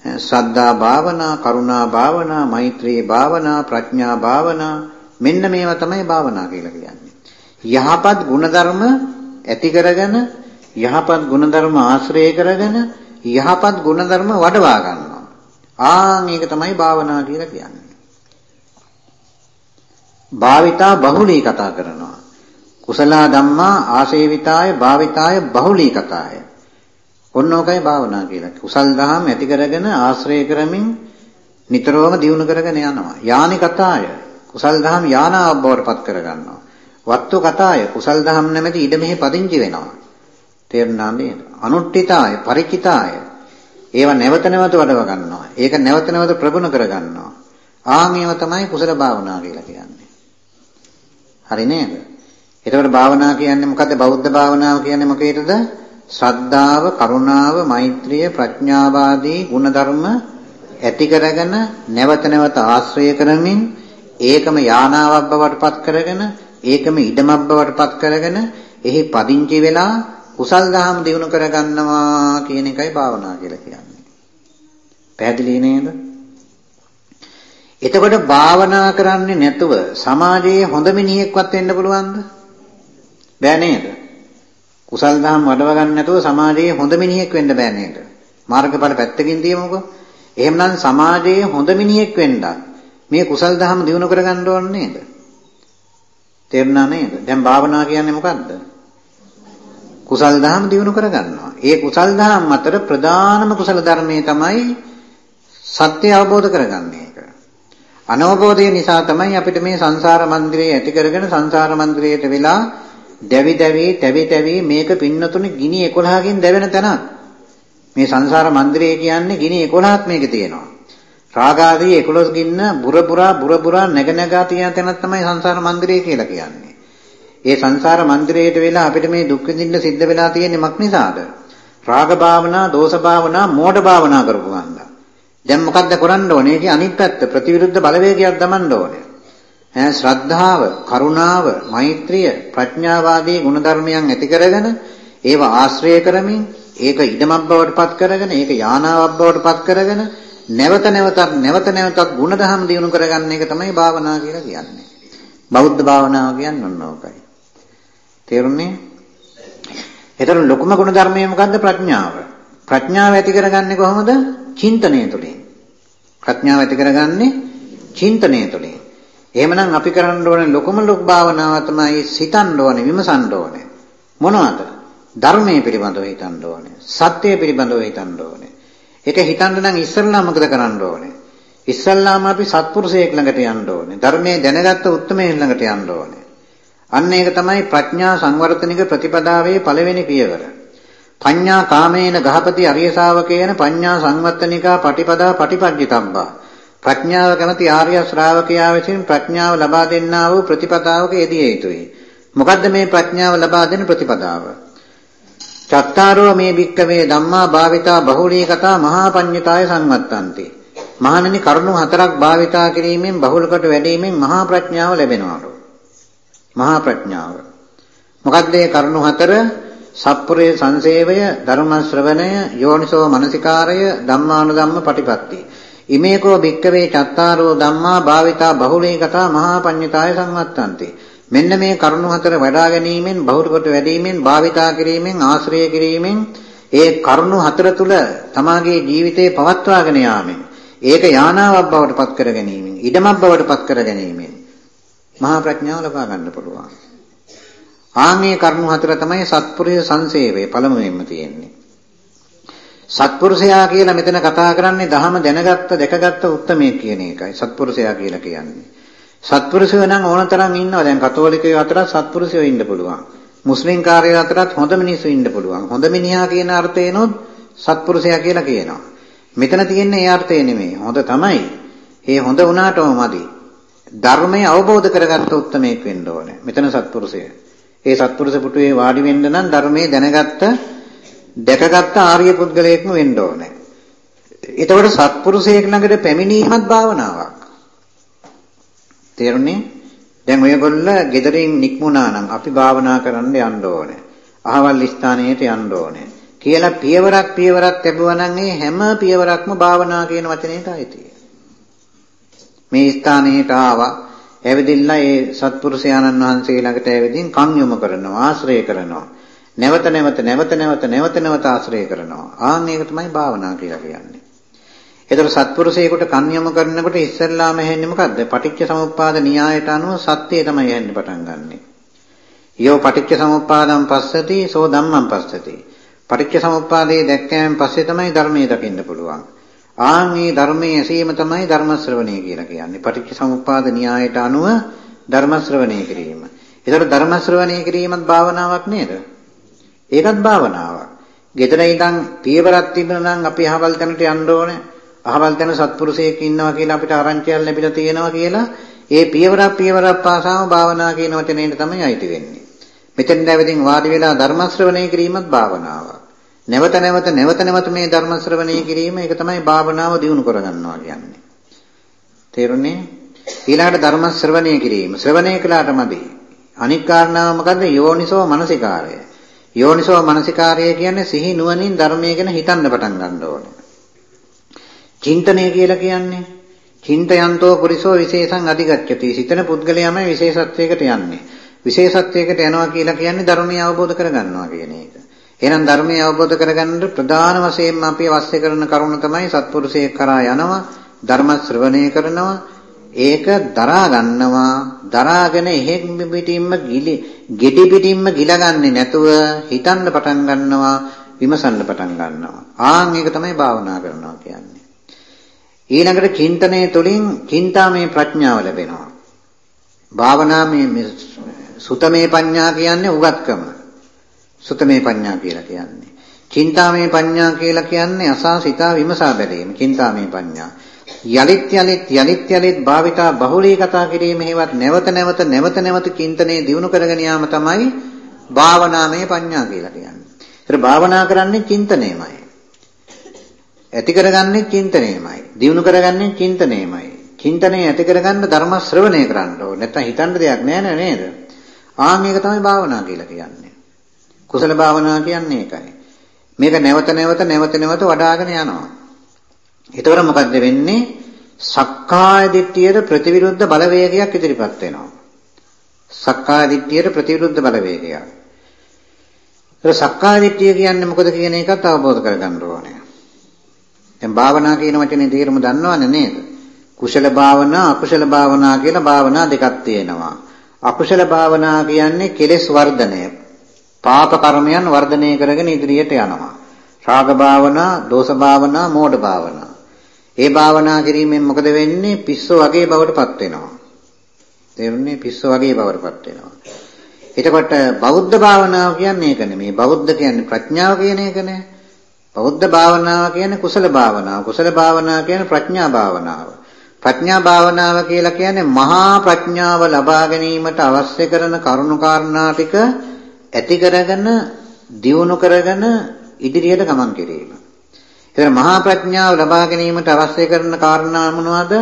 ශ්‍රද්ධා භාවනා, කරුණා භාවනා, මෛත්‍රී භාවනා, ප්‍රඥා භාවනා මෙන්න මේවා තමයි භාවනා කියලා කියන්නේ. යහපත් ගුණධර්ම ඇති කරගෙන යහපත් ගුණධර්ම ආශ්‍රය කරගෙන යහපත් ගුණධර්ම වඩවා ගන්නවා. ආන් ඒක තමයි භාවනා කියලා කියන්නේ. භාවිතා බහුලී කතා කරනවා. කුසල ධම්මා ආශේවිතාය භාවිතාය බහුලී කතාය. ඔන්න ඔකයි භාවනා කියලා. කුසල් දහම් ඇති කරගෙන ආශ්‍රය කරමින් නිතරම දියුණු කරගෙන යනවා. යානි කතාය කුසල් දහම් යානාවක් බවට පත් කරගන්නවා. වත්තු කතාය කුසල් දහම් නැමැති ඉඩමෙහි පදිංචි වෙනවා. තේරුණා නේද? අනුට්ඨිතාය පරිචිතාය ඒවා නැවත නැවත වඩව ගන්නවා. ඒක නැවත නැවත ප්‍රගුණ කර ගන්නවා. ආන් ඒව තමයි කුසල භාවනා කියලා කියන්නේ. හරි නේද? එතකොට භාවනා කියන්නේ මොකද්ද? බෞද්ධ භාවනාව කියන්නේ මොකේද? ශ්‍රද්ධාව, කරුණාව, මෛත්‍රිය, ප්‍රඥාවාදී ගුණධර්ම ඇති කරගෙන නැවත නැවත ආශ්‍රය කරමින් ඒකම යානාවක් බවට පත් කරගෙන ඒකම ඉඩමක් බවට පත් කරගෙන එහි පදිංචි වෙලා කුසල් දහම් දිනු කරගන්නවා කියන එකයි භාවනා කියලා කියන්නේ. පැහැදිලි නේද? එතකොට භාවනා කරන්නේ නැතුව සමාජයේ හොඳ මිනිහෙක්වත් වෙන්න පුළුවන්ද? බෑ නේද? කුසල් දහම් වඩව ගන්න නැතුව සමාජයේ හොඳ මිනිහෙක් වෙන්න බෑ නේද? මාර්ගඵල පැත්තකින් තියමුකෝ. එහෙමනම් සමාජයේ හොඳ මිනිහෙක් වෙන්නත් මේ කුසල් දහම් දිනු කරගන්න ඕනේ නේද? තේරුණා නේද? දැන් භාවනා කියන්නේ මොකද්ද? කුසල් දහම් දිනු කරගන්නවා. ඒ කුසල් දහම් අතර ප්‍රධානම කුසල ධර්මයේ තමයි සත්‍ය අවබෝධ කරගන්නේ. අනවබෝධය නිසා තමයි අපිට මේ සංසාර මන්දිරය ඇති කරගෙන සංසාර මන්දිරයට වෙලා දැවි දැවි තැවි තැවි මේක පින්නතුනේ ගිනි 11කින් දැවෙන තැනක්. මේ සංසාර මන්දිරය කියන්නේ ගිනි 11ක් මේකේ තියෙනවා. රාගාදී 11 ගින්න බුර බුරා බුර බුරා නැග නැගා තියෙන තැනක් තමයි සංසාර මන්දිරය කියලා කියන්නේ. ඒ සංසාර මන්දිරයට වෙලා අපිට මේ දුක් විඳින්න සිද්ධ වෙලා තියෙන්නේ මක් නිසාද? රාග භාවනා, දෝෂ භාවනා, මෝඩ භාවනා කරපු ගන්නවා. දැන් මොකද්ද කරන්න ඕනේ? ඒකේ අනිත් පැත්ත ප්‍රතිවිරුද්ධ බලවේගයක් දමන්න ඕනේ. ඈ ශ්‍රද්ධාව, කරුණාව, මෛත්‍රිය, ප්‍රඥාවාදී ගුණධර්මයන් ඇති කරගෙන ඒව ආශ්‍රය කරමින් ඒක ඉදමක් බවට පත් කරගෙන ඒක යානාවක් බවට පත් කරගෙන නැවත නැවතත් නැවත නැවතත් ගුණධම් දිනු කරගන්න එක තමයි භාවනා කියලා කියන්නේ. බෞද්ධ භාවනාව කියන්නේ ඔන්න ඕකයි. තේරුණේ? ඒතර ලොකුම ගුණ ධර්මය මොකද්ද ප්‍රඥාව? ප්‍රඥාව ඇති කරගන්නේ කොහොමද? චින්තනය තුළින්. ප්‍රඥාව ඇති කරගන්නේ චින්තනය තුළින්. එහෙමනම් අපි කරන්න ඕනේ ලොකුම ලොකු භාවනාව තමයි සිතන්න ඕනේ, විමසන්න ඕනේ. මොනවද? ධර්මයේ පිළිබඳව හිතන්න ඕනේ. සත්‍යය පිළිබඳව හිතන්න ඕනේ. ඒක හිතන්න නම් ඉස්සල්ලා මොකද කරන්න ඕනේ? ඉස්සල්ලාම අපි සත්පුරුෂයෙක් ළඟට යන්න ඕනේ. ධර්මයේ දැනගත්ත උත්මයෙක් ළඟට යන්න ඕනේ. අන්න ඒක තමයි ප්‍රඥා සංවර්ධනික ප්‍රතිපදාවේ පළවෙනි පියවර. පඤ්ඤා කාමේන ගහපති අරිය ශාවකේන පඤ්ඤා සංවත්තනිකා පටිපදා පටිපජ්ජිතබ්බා ප්‍රඥාව කැමති ආර්ය ශ්‍රාවකයා විසින් ප්‍රඥාව ලබා දෙන්නා වූ ප්‍රතිපදාවක යෙදිය යුතුයි. මොකද්ද මේ ප්‍රඥාව ලබා දෙන ප්‍රතිපදාව? චත්තාරෝ මේ භික්කවේ ධම්මා භාවිතා බහුලී කතා මහා පඤ්ඤතාය සංවත්තන්ති. මහණෙනි කරුණු හතරක් භාවිතා කිරීමෙන් බහුල කොට වැඩීමෙන් මහා ප්‍රඥාව ලැබෙනවලු මහා ප්‍රඥාව. මොකක්ද මේ කරුණු හතර? සප්පුරේ සංසේවය ධර්ම ශ්‍රවණය යෝනිසෝ මනසිකාරය ධම්මානුධම්ම පටිපatti ඉමේකෝ භික්කවේ චත්තාරෝ ධම්මා භාවිතා බහුලී කතා මහා පඤ්ඤතාය සංවත්තන්ති මෙන්න මේ කරුණු හතර වඩා ගැනීමෙන් බහුල කොට වැඩීමෙන් භාවිතා කිරීමෙන් ආශ්‍රය කිරීමෙන් ඒ කරුණු හතර තුල තමාගේ ජීවිතේ පවත්වාගෙන යාමෙන් ඒක යානාවක් බවට පත් කර ගැනීමෙන් ඉඩමක් බවට පත් කර ගැනීමෙන් මහා ප්‍රඥාව ලබා ගන්න පුළුවන් ආන්ගේ කරුණු හතර තමයි සත්පුරුෂ සංසේවය පළමුවෙන්ම තියෙන්නේ. සත්පුරුෂයා කියලා මෙතන කතා කරන්නේ දහම දැනගත්ත දැකගත්ත උත්මයෙක් කියන එකයි සත්පුරුෂයා කියලා කියන්නේ. සත්පුරුෂයෝ නම් ඕනතරම් ඉන්නවා. දැන් කතෝලිකයෝ අතරත් සත්පුරුෂයෝ ඉන්න පුළුවන්. මුස්ලිම් කාර්යය අතරත් හොඳ මිනිස්සු ඉන්න පුළුවන්. හොඳ මිනිහා කියන අර්ථයනොත් සත්පුරුෂයා කියලා කියනවා. මෙතන තියෙන්නේ ඒ අර්ථය නෙමෙයි. හොඳ තමයි. ඒ හොඳ වුණාටම මදි. ධර්මය අවබෝධ කරගත්ත උත්මයෙක් වෙන්න ඕනේ. මෙතන සත්පුරුෂය. ඒ සත්පුරුෂ පුටුවේ වාඩි වෙන්න නම් ධර්මයේ දැනගත්ත දැකගත්ත ආර්ය පුද්ගලයෙක්ම වෙන්න ඕනේ. එතකොට සත්පුරුෂයෙක් ළඟට පැමිණීමත් භාවනාවක්. තේරුණේ? දැන් ඔයගොල්ල ගෙදරින් නික්මුණා නම් අපි භාවනා කරන්න යන්න ඕනේ. අහවල් ස්ථානයට යන්න ඕනේ. කියලා පියවරක් පියවරක් ලැබුවා නම් ඒ හැම පියවරක්ම භාවනා කියන වචනයට අයිතියි. මේ ස්ථානයට ආවා ඇවිදින්න ඒ සත්පුරුෂයාණන් වහන්සේ ළඟට ඇවිදින් කන් යොමු කරනවා ආශ්‍රය කරනවා නැවත නැවත නැවත නැවත නැවත නැවත ආශ්‍රය කරනවා ආන් ඒක තමයි භාවනා කියලා කියන්නේ ඒතර සත්පුරුෂයෙකුට කන් යොමු කරනකොට ඉස්සෙල්ලාම ඇහෙන්නේ මොකද්ද පටිච්ච සමුප්පාද න්‍යායට අනුව සත්‍යය තමයි ඇහෙන්න පටන් ගන්නෙ යෝ පටිච්ච සමුප්පාදම් පස්සති සෝ ධම්මං පස්සති පටිච්ච සමුප්පාදේ දැක්කයන් පස්සේ තමයි ධර්මයේ දකින්න පුළුවන් ආන් මේ ධර්මයේ ඇසීම තමයි ධර්ම ශ්‍රවණය කියලා කියන්නේ. පටිච්ච සමුප්පාද න්‍යායට අනුව ධර්ම ශ්‍රවණය කිරීම. ඒතර ධර්ම ශ්‍රවණය කිරීමත් භාවනාවක් නේද? ඒකත් භාවනාවක්. gedara ඉඳන් පියවරක් තිබුණා නම් අපි අහවල් තැනට යන්න ඕනේ. අහවල් තැන සත්පුරුෂයෙක් ඉන්නවා කියලා අපිට ආරංචියක් ලැබිලා තියෙනවා කියලා ඒ පියවරක් පියවරක් පාසාම භාවනා කියන වචනේට තමයි අයිති වෙන්නේ. මෙතෙන් දැවදින් වාඩි වෙලා ධර්ම ශ්‍රවණය කිරීමත් භාවනාවක්. නැවත නැවත නැවත නැවත මේ ධර්ම ශ්‍රවණය කිරීම ඒක තමයි භාවනාව දියුණු කරගන්නවා කියන්නේ. තේරුණේ? ඊළඟට ධර්ම ශ්‍රවණය කිරීම. ශ්‍රවණය කළාටමදි. අනික් කාරණාව මොකද්ද? යෝනිසෝ මනසිකාරය. යෝනිසෝ මනසිකාරය කියන්නේ සිහි නුවණින් ධර්මය ගැන හිතන්න පටන් ගන්න ඕනේ. චින්තනය කියලා කියන්නේ චින්තයන්තෝ පුරිසෝ විශේෂං අධිගච්ඡති. සිතන පුද්ගලයාමයි විශේෂත්වයකට යන්නේ. විශේෂත්වයකට යනවා කියලා කියන්නේ ධර්මය අවබෝධ කරගන්නවා කියන එක. එහෙනම් ධර්මය අවබෝධ කරගන්න ප්‍රධාන වශයෙන්ම අපි අවශ්‍ය කරන කරුණ තමයි සත්පුරුෂයෙක් කරා යනවා ධර්ම ශ්‍රවණය කරනවා ඒක දරා ගන්නවා දරාගෙන එහෙම් පිටින්ම ගිලි ගෙඩි පිටින්ම ගිලගන්නේ නැතුව හිතන්න පටන් ගන්නවා විමසන්න පටන් ගන්නවා ආන් ඒක තමයි භාවනා කරනවා කියන්නේ ඊළඟට චින්තනයේ තුලින් චින්තාමේ ප්‍රඥාව ලැබෙනවා භාවනාමේ සුතමේ පඤ්ඤා කියන්නේ උගත්කම සුතමේ පඤ්ඤා කියලා කියන්නේ. චින්තාමේ පඤ්ඤා කියලා කියන්නේ අසා සිතා විමසා බැලීම. චින්තාමේ පඤ්ඤා. යලිත් යලිත් යලිත් යලිත් භාවිතා බහුලී කතා කිරීම හේවත් නැවත නැවත නැවත නැවත චින්තනයේ දියුණු කරගෙන යාම තමයි භාවනාමය පඤ්ඤා කියලා කියන්නේ. ඒතර භාවනා කරන්නේ චින්තනයමයි. ඇති කරගන්නේ චින්තනයමයි. දියුණු කරගන්නේ චින්තනයමයි. චින්තනය ඇති කරගන්න ධර්ම ශ්‍රවණය කරන්න ඕනේ. නැත්නම් හිතන්න දෙයක් නෑ නේද? ආන් මේක තමයි භාවනා කියලා කියන්නේ. කුසල භාවනාව කියන්නේ ඒකයි. මේක නැවත නැවත නැවත නැවත වඩ아가න යනවා. එතකොට මොකද්ද වෙන්නේ? සක්කාය දිට්ඨියට ප්‍රතිවිරුද්ධ බලවේගයක් ඉදිරිපත් වෙනවා. සක්කාය දිට්ඨියට ප්‍රතිවිරුද්ධ බලවේගයක්. ඒක සක්කාය දිට්ඨිය කියන්නේ මොකද කියන එකත් අවබෝධ කරගන්න ඕනේ. දැන් භාවනා කියන වචනේ තේරුම දන්නවනේ නේද? කුසල භාවනා අකුසල භාවනා කියලා භාවනා දෙකක් තියෙනවා. අකුසල භාවනා කියන්නේ කෙලෙස් වර්ධනය. පාප කර්මයන් වර්ධනය කරගෙන ඉදිරියට යනවා. රාග භාවනා, දෝෂ භාවනා, මෝඩ භාවනා. ඒ භාවනා කිරීමෙන් මොකද වෙන්නේ? පිස්සෝ වගේ බවටපත් වෙනවා. තේරුණේ පිස්සෝ වගේ බවටපත් වෙනවා. එතකොට බෞද්ධ භාවනාව කියන්නේ ඒක නෙමෙයි. බෞද්ධ කියන්නේ ප්‍රඥාව කියන එක නේ. බෞද්ධ භාවනාව කියන්නේ කුසල භාවනාව. කුසල භාවනාව කියන්නේ ප්‍රඥා භාවනාව. ප්‍රඥා භාවනාව කියලා කියන්නේ මහා ප්‍රඥාව ලබා ගැනීමට අවශ්‍ය කරන කරුණු කාරණා ටික ඇති කරගෙන දියුණු කරගෙන ඉදිරියට ගමන් කිරීම. එතන මහා ප්‍රඥාව ලබා ගැනීමට අවශ්‍ය කරන කාරණා මොනවද?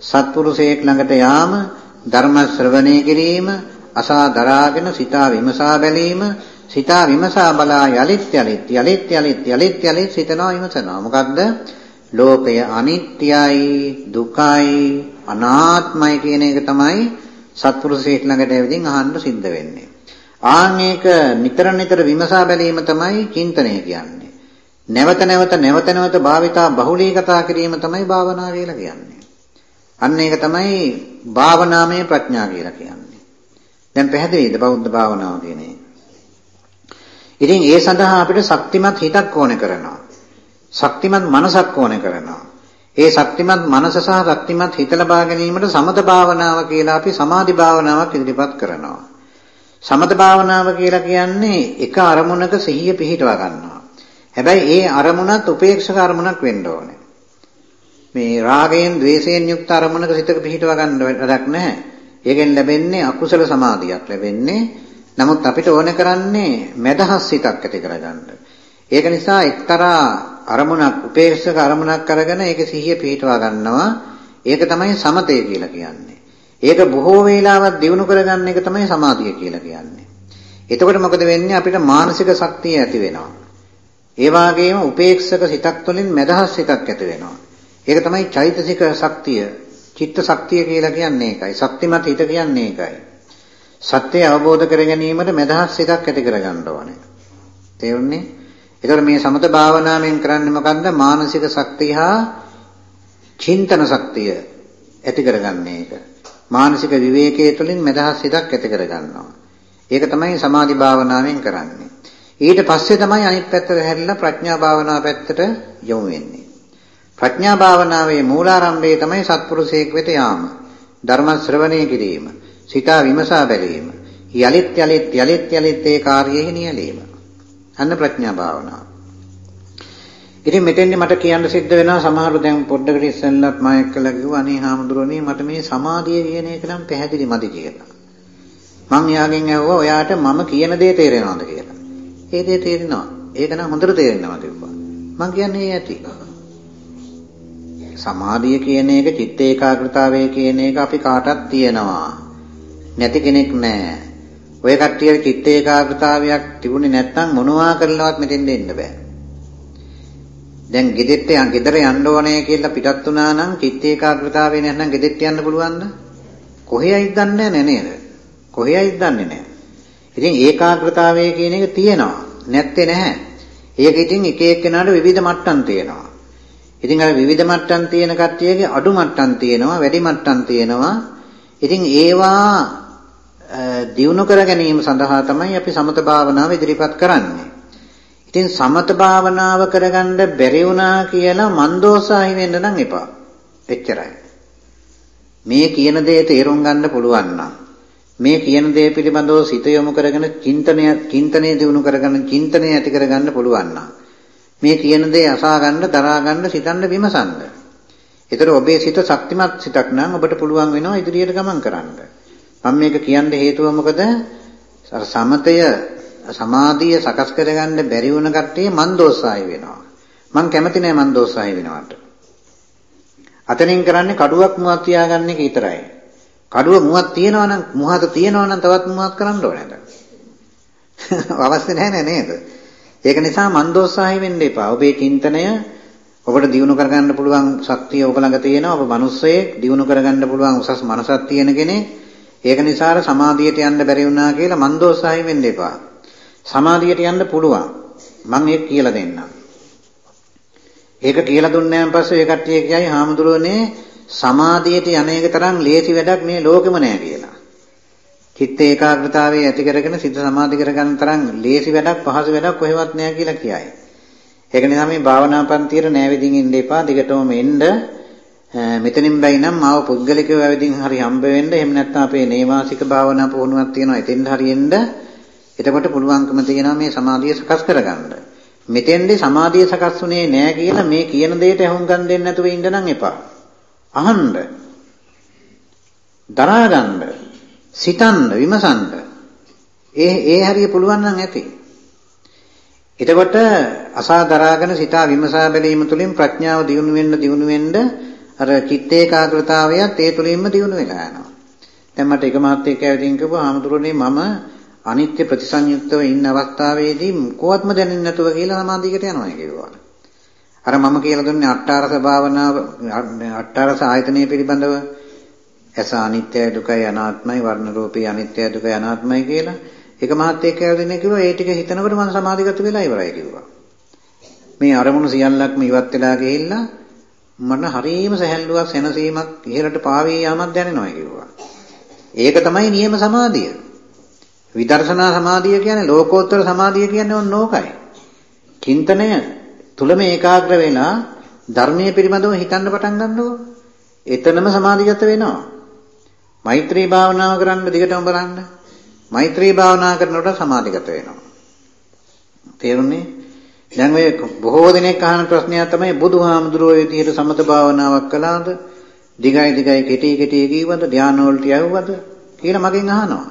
සත්පුරුෂයෙක් ළඟට යාම, ධර්ම ශ්‍රවණය කිරීම, අසා දරාගෙන සිතා විමසා බැලීම, සිතා විමසා බලා යලිත් යලිත් යලිත් යලිත් යලිත් යලිත් සිතනවා විමසනවා. මොකද්ද? ලෝකය අනිත්‍යයි, දුකයි, අනාත්මයි කියන එක තමයි සත්පුරුෂයෙක් ළඟට ඇවිදින් අහන්න සිද්ධ වෙන්නේ. ආන් ඒක නිතර නිතර විමසා බැලීම තමයි චින්තනය කියන්නේ. නැවත නැවත නැවත නැවත භාවිතා බහුලීකතා කිරීම තමයි භාවනා කියලා කියන්නේ. අන්න ඒක තමයි භාවනාමය ප්‍රඥා කියලා කියන්නේ. දැන් පැහැදිලිද බෞද්ධ භාවනාව කියන එක? ඉතින් ඒ සඳහා අපිට ශක්තිමත් හිතක් ඕනේ කරනවා. ශක්තිමත් මනසක් ඕනේ කරනවා. ඒ ශක්තිමත් මනස සහ ශක්තිමත් හිත ලබා ගැනීමට සමත භාවනාව කියලා අපි සමාධි භාවනාවක් ඉදිරිපත් කරනවා. සමත භාවනාව කියලා කියන්නේ එක අරමුණක සිහිය පිහිටවා ගන්නවා. හැබැයි ඒ අරමුණත් උපේක්ෂක අරමුණක් වෙන්න ඕනේ. මේ රාගයෙන්, ద్వේෂයෙන් යුක්ත අරමුණක සිතක පිහිටවා ගන්න වැඩක් නැහැ. ඒකෙන් ලැබෙන්නේ අකුසල සමාධියක් ලැබෙන්නේ. නමුත් අපිට ඕන කරන්නේ මෙදහස් සිතක් ඇති කරගන්න. ඒක නිසා එක්තරා අරමුණක් උපේක්ෂක අරමුණක් අරගෙන ඒක සිහිය පිහිටවා ගන්නවා. ඒක තමයි සමතය කියලා කියන්නේ. ඒක බොහෝ වේලාවක් දිනු කරගන්න එක තමයි සමාධිය කියලා කියන්නේ. එතකොට මොකද වෙන්නේ අපිට මානසික ශක්තිය ඇති වෙනවා. ඒ වගේම උපේක්ෂක සිතක් තුළින් මෙදහස් සිතක් ඇති වෙනවා. ඒක තමයි චෛතසික ශක්තිය, චිත්ත ශක්තිය කියලා කියන්නේ ඒකයි. ශක්තිමත් හිත කියන්නේ ඒකයි. සත්‍යය අවබෝධ කර ගැනීමට මෙදහස් සිතක් ඇති කරගන්න ඕනේ. තේරුණේ? ඒතර මේ සමත භාවනාවෙන් කරන්නේ මොකද්ද? මානසික ශක්තිය හා චින්තන ශක්තිය ඇති කරගන්න එක. මානසික විවේකයේ තුලින් මෙදහස් සිතක් ඇති කරගන්නවා. ඒක තමයි සමාධි භාවනාවෙන් කරන්නේ. ඊට පස්සේ තමයි අනිත් පැත්තට හැරිලා ප්‍රඥා භාවනාව පැත්තට යොමු වෙන්නේ. ප්‍රඥා භාවනාවේ මූලාරම්භය තමයි සත්පුරුෂයෙක් වෙත යාම. ධර්ම ශ්‍රවණය කිරීම, සිතා විමසා බැලීම, යලිත් යලිත් යලිත් යලිත් ඒ කාර්යයේ නියැලීම. අන්න ප්‍රඥා භාවනාව. ඉතින් මෙතෙන්දි මට කියන්න සිද්ධ වෙනවා සමහරව දැන් පොඩ්ඩකට ඉස්සෙල්ලත් මම එක්කලා කිව්වා අනේ හාමුදුරනේ මට මේ සමාධිය කියන එක නම් පැහැදිලි මදි කියලා. මං යාගෙන් ඇහුවා ඔයාට මම කියන දේ තේරෙනවද කියලා. ඒ දේ තේරෙනවා. ඒක නම් හොඳට තේරෙනවා කිව්වා. මං කියන්නේ ඇති. සමාධිය කියන එක චිත්ත ඒකාග්‍රතාවය කියන එක අපි කාටත් තියෙනවා. නැති කෙනෙක් නැහැ. ඔය කට්ටියට චිත්ත ඒකාග්‍රතාවයක් තිබුණේ නැත්නම් මොනවා කරලවත් මෙතෙන් දෙන්න බෑ. දැන් ගෙදෙට්ට යන් ගෙදර යන්න ඕනේ කියලා පිටත් වුණා නම් චිත්ත ඒකාග්‍රතාවය නැත්නම් ගෙදෙට්ට යන්න පුළුවන්ද? කොහේයිද දන්නේ නැහැ නේද? කොහේයිද දන්නේ නැහැ. ඉතින් ඒකාග්‍රතාවය කියන එක තියෙනවා. නැත්තේ නැහැ. ඒක ඉතින් එක එක්කෙනාට විවිධ මට්ටම් තියෙනවා. ඉතින් අර විවිධ මට්ටම් තියෙන කට්ටියගේ අඩු මට්ටම් තියෙනවා, වැඩි මට්ටම් තියෙනවා. ඉතින් ඒවා දියුණු කර ගැනීම සඳහා තමයි අපි සමත භාවනාව ඉදිරිපත් කරන්නේ. ඉතින් සමත භාවනාව කරගන්න බැරි වුණා කියලා මන්දෝසාහි වෙන්න නම් එපා. එච්චරයි. මේ කියන දේ තේරුම් ගන්න පුළුවන් නම් මේ කියන දේ පිළිබඳව සිත යොමු කරගෙන චින්තනය චින්තනය දිනු කරගෙන චින්තනය ඇති කරගන්න පුළුවන් නම් මේ කියන දේ අසා ගන්න දරා ගන්න සිතන්න විමසන්න. ඒතර ඔබේ සිත ශක්තිමත් සිතක් නම් ඔබට පුළුවන් වෙනවා ඉදිරියට ගමන් කරන්න. මම මේක කියන්න හේතුව මොකද? අර සමතය සමාධිය සකස් කරගන්න බැරි වුණ කට්ටිය මන්දෝසායි වෙනවා. මං කැමති නෑ මන්දෝසායි වෙනවට. අතනින් කරන්නේ කඩුවක් මුවක් තියාගන්න එක විතරයි. කඩුව මුවක් තියනවා නම් මුහත තියනවා නම් තවත් මුවක් කරන්න ඕනේද? අවශ්‍ය නැහැ නේද? ඒක නිසා මන්දෝසාහි වෙන්න එපා. ඔබේ චින්තනය ඔබට දියුණු කරගන්න පුළුවන් ශක්තිය ඔබ ළඟ තියෙනවා. ඔබ මිනිස්සෙක් දියුණු කරගන්න පුළුවන් උසස් මනසක් තියෙන කෙනෙක්. ඒක නිසා සමාධියට යන්න බැරි වුණා කියලා මන්දෝසහයි වෙන්න එපා. සමාධියට යන්න පුළුවන්. මම ඒක කියලා දෙන්නම්. ඒක කියලා දුන්නාන් පස්සේ ඒ කට්ටිය කියයි හාමුදුරුවනේ සමාධියට යන එක තරම් ලේසි වැඩක් මේ ලෝකෙම නෑ කියලා. චිත්ත ඒකාග්‍රතාවයේ ඇති කරගෙන සිත සමාධි කරගන්න තරම් ලේසි වැඩක් පහසු වැඩක් කොහෙවත් නෑ කියලා කියයි. ඒක නිසා මේ භාවනා පන්තියේ නෑවිදින් ඉන්න එපා. දිගටම එන්න මෙතනින් බැයි නම් මාව පුද්ගලිකව ඇවිදින් හරි හම්බ වෙන්න. එහෙම නැත්නම් අපේ නේවාසික භාවනා පුහුණුවක් තියෙනවා. එතෙන් හරියෙන්න. එතකොට පුළුවන්කම තියෙනවා මේ සමාධිය සකස් කරගන්න. මෙතෙන්දී සමාධිය සකස් වුණේ නෑ කියලා මේ කියන දෙයට අහුම්කම් දෙන්නේ නැතුව ඉන්න නම් එපා. අහන්න. දරා ගන්න. සිතන්න, විමසන්න. ඒ ඒ හරිය පුළුවන් නම් ඇති. එතකොට අසා දරාගෙන සිතා විමසා බැලීම තුළින් ප්‍රඥාව දියුණු වෙන්න දියුණු වෙන්න අර චිත්ත ඒකාග්‍රතාවයත් ඒ තුළින්ම දියුණු වෙලා යනවා. දැන් මට එක මහත්තයෙක් ඇවිදින් කිව්වා "හාමුදුරනේ මම අනිත්‍ය ප්‍රතිසංයුක්තව ඉන්න අවස්ථාවේදී කොහොත්ම දැනෙන්නේ නැතුව කියලා සමාධියකට යනවා කිව්වා. අර මම කියලා දුන්නේ අට්ඨාරස භාවනාව අට්ඨාරස ආයතනය පිළිබඳව ඇස අනිත්‍යයි දුකයි අනාත්මයි වර්ණ රූපී අනිත්‍යයි දුකයි අනාත්මයි කියලා එක මහත්තයෙක් කියලා දෙන්නේ කිව්වා ඒ ටික හිතනකොට මම සමාධිගත වෙලා ඉවරයි කිව්වා. මේ අරමුණු සියල්ලක්ම ඉවත් වෙලා ගිහිල්ලා මට හරීම සැහැල්ලුවක් සැනසීමක් ඉහළට පාවී යාමක් දැනෙනවා කිව්වා. ඒක තමයි නියම සමාධිය. විදර්ශනා සමාධිය කියන්නේ ලෝකෝත්තර සමාධිය කියන්නේ ඔන්න ඕකයි. චින්තනය තුලම ඒකාග්‍ර වෙලා ධර්මයේ පිළිබඳව හිතන්න පටන් ගන්නකො එතනම සමාධිගත වෙනවා. මෛත්‍රී භාවනාව කරන්න දිගටම බලන්න. මෛත්‍රී භාවනා කරනකොට සමාධිගත වෙනවා. තේරුණේ? දැන් ඔය බොහෝ දෙනෙක් අහන ප්‍රශ්නයක් තමයි බුදුහාමුදුරුවෝ විදිහට සමත භාවනාවක් කළාද? දිගයි දිගයි කෙටි කෙටි කීවද? ධානය වලට යවුවද? කියලා මගෙන් අහනවා.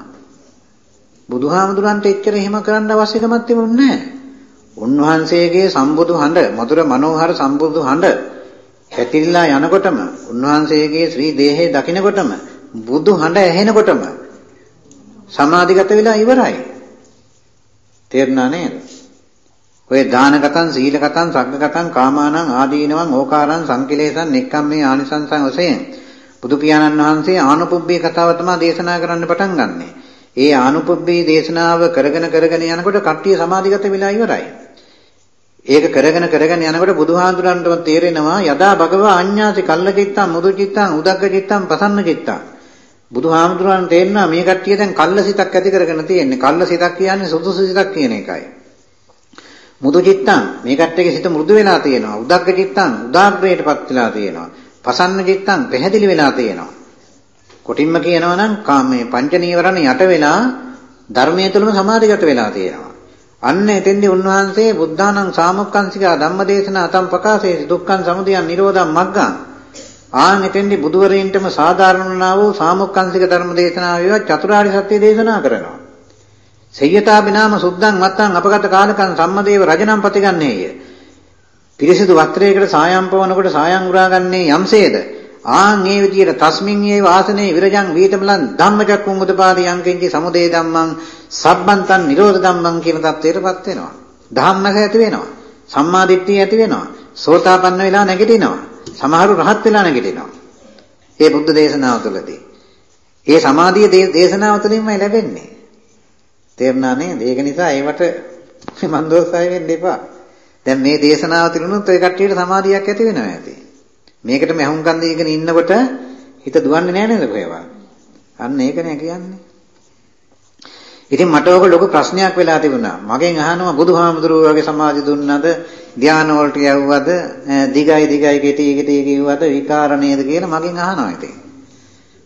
බුදුහාමුදුරන්ට එච්චර එහෙම කරන්න අවශ්‍යකමක් තිබුණේ නැහැ. උන්වහන්සේගේ සම්බුදු හඬ, මధుර මනෝහර සම්බුදු හඬ පැතිරිලා යනකොටම උන්වහන්සේගේ ශ්‍රී දේහය දකිනකොටම බුදු හඬ ඇහෙනකොටම සමාධිගත වෙලා ඉවරයි. තේරුණා නේද? ඔය දානගතං සීලගතං සග්ගගතං කාමානං ආදීනවං ඕකාරං සංකිලේසං නෙක්ඛම්මේ ආනිසංසං වශයෙන් බුදු පියාණන් වහන්සේ ආනුපුබ්බේ කතාව තමයි දේශනා කරන්න පටන් ගන්නෙ. ඒ ආනුපුබ්බේ දේශනාව කරගෙන කරගෙන යනකොට කට්ටිය සමාධිගත වෙලා ඉවරයි. ඒක කරගෙන කරගෙන යනකොට බුදුහාඳුරන්ටම තේරෙනවා යදා භගවා අඤ්ඤාසි කල්ලචිත්තං මුදුචිත්තං උදග්ගචිත්තං ප්‍රසන්නචිත්තං බුදුහාමුදුරන් තේරෙනවා මේ කට්ටිය දැන් කල්ලසිතක් ඇති කරගෙන තියෙන්නේ. කල්ලසිතක් කියන්නේ සුදුසු සිතක් කියන එකයි. මුදුචිත්තං මේ කට්ටියගේ සිත මෘදු වෙලා තියෙනවා. උදග්ගචිත්තං උදාග්‍රයටපත් වෙලා තියෙනවා. ප්‍රසන්නචිත්තං පැහැදිලි වෙලා තියෙනවා. කොටින්ම කියනවා නම් කාමයේ පංච නීවරණ යට වෙලා ධර්මයේ තුලම සමාධිගත වෙලා තියෙනවා. අන්න එතෙන්දී උන්වහන්සේ බුද්ධානං සාමුක්ඛංසිකා ධම්මදේශනා අතම් ප්‍රකාශයේ දුක්ඛං සමුදයං නිරෝධං මග්ගං ආන් එතෙන්දී බුදුවරයන්ටම සාධාරණ වුණා වූ සාමුක්ඛංසික ධර්මදේශනා වේවා චතුරාර්ය සත්‍ය දේශනා කරනවා. සේයතා බිනාම සුද්ධං මත්තං අපගත කාලකං සම්මදේව රජනම් ප්‍රතිගන්නේය. පිරිසිදු වස්ත්‍රයකට සායම් පවනකොට සායම් උරාගන්නේ යම්සේද ආන් මේ විදියට තස්මින් ඒ වාසනේ විරජං වීතමලං ධම්මචක්කුං උදපාදී යංකෙන්චි සමුදේ ධම්මං සබ්බන්තං නිරෝධ ධම්මං කියන தත්වයටපත් වෙනවා. ධම්මක ඇති වෙනවා. සම්මා දිට්ඨිය ඇති වෙනවා. සෝතාපන්න වෙලා නැගිටිනවා. සමහරු රහත් වෙලා නැගිටිනවා. මේ බුද්ධ දේශනාව තුළදී. මේ සමාධිය දේශනාව තුළින්මයි ලැබෙන්නේ. තේරුණා නේද? ඒක නිසා ඒවට මන්දෝසයි වෙන්න එපා. දැන් මේ දේශනාව තුළිනුත් ඔය කට්ටියට සමාධියක් ඇති වෙනවා ඇති. මේකටම අහුම්කම් දීගෙන ඉන්නකොට හිත දුවන්නේ නැහැ නේද කොහෙවත්? අන්න ඒක නෑ කියන්නේ. ඉතින් මට ඕක ලොකු ප්‍රශ්නයක් වෙලා තිබුණා. මගෙන් අහනවා බුදුහාමුදුරුවෝ වගේ සමාධි දුන්නද, ධාන වලට යවුවද, දිගයි දිගයි කෙටි කෙටි කිව්වද, විකාර නේද කියලා මගෙන් අහනවා ඉතින්.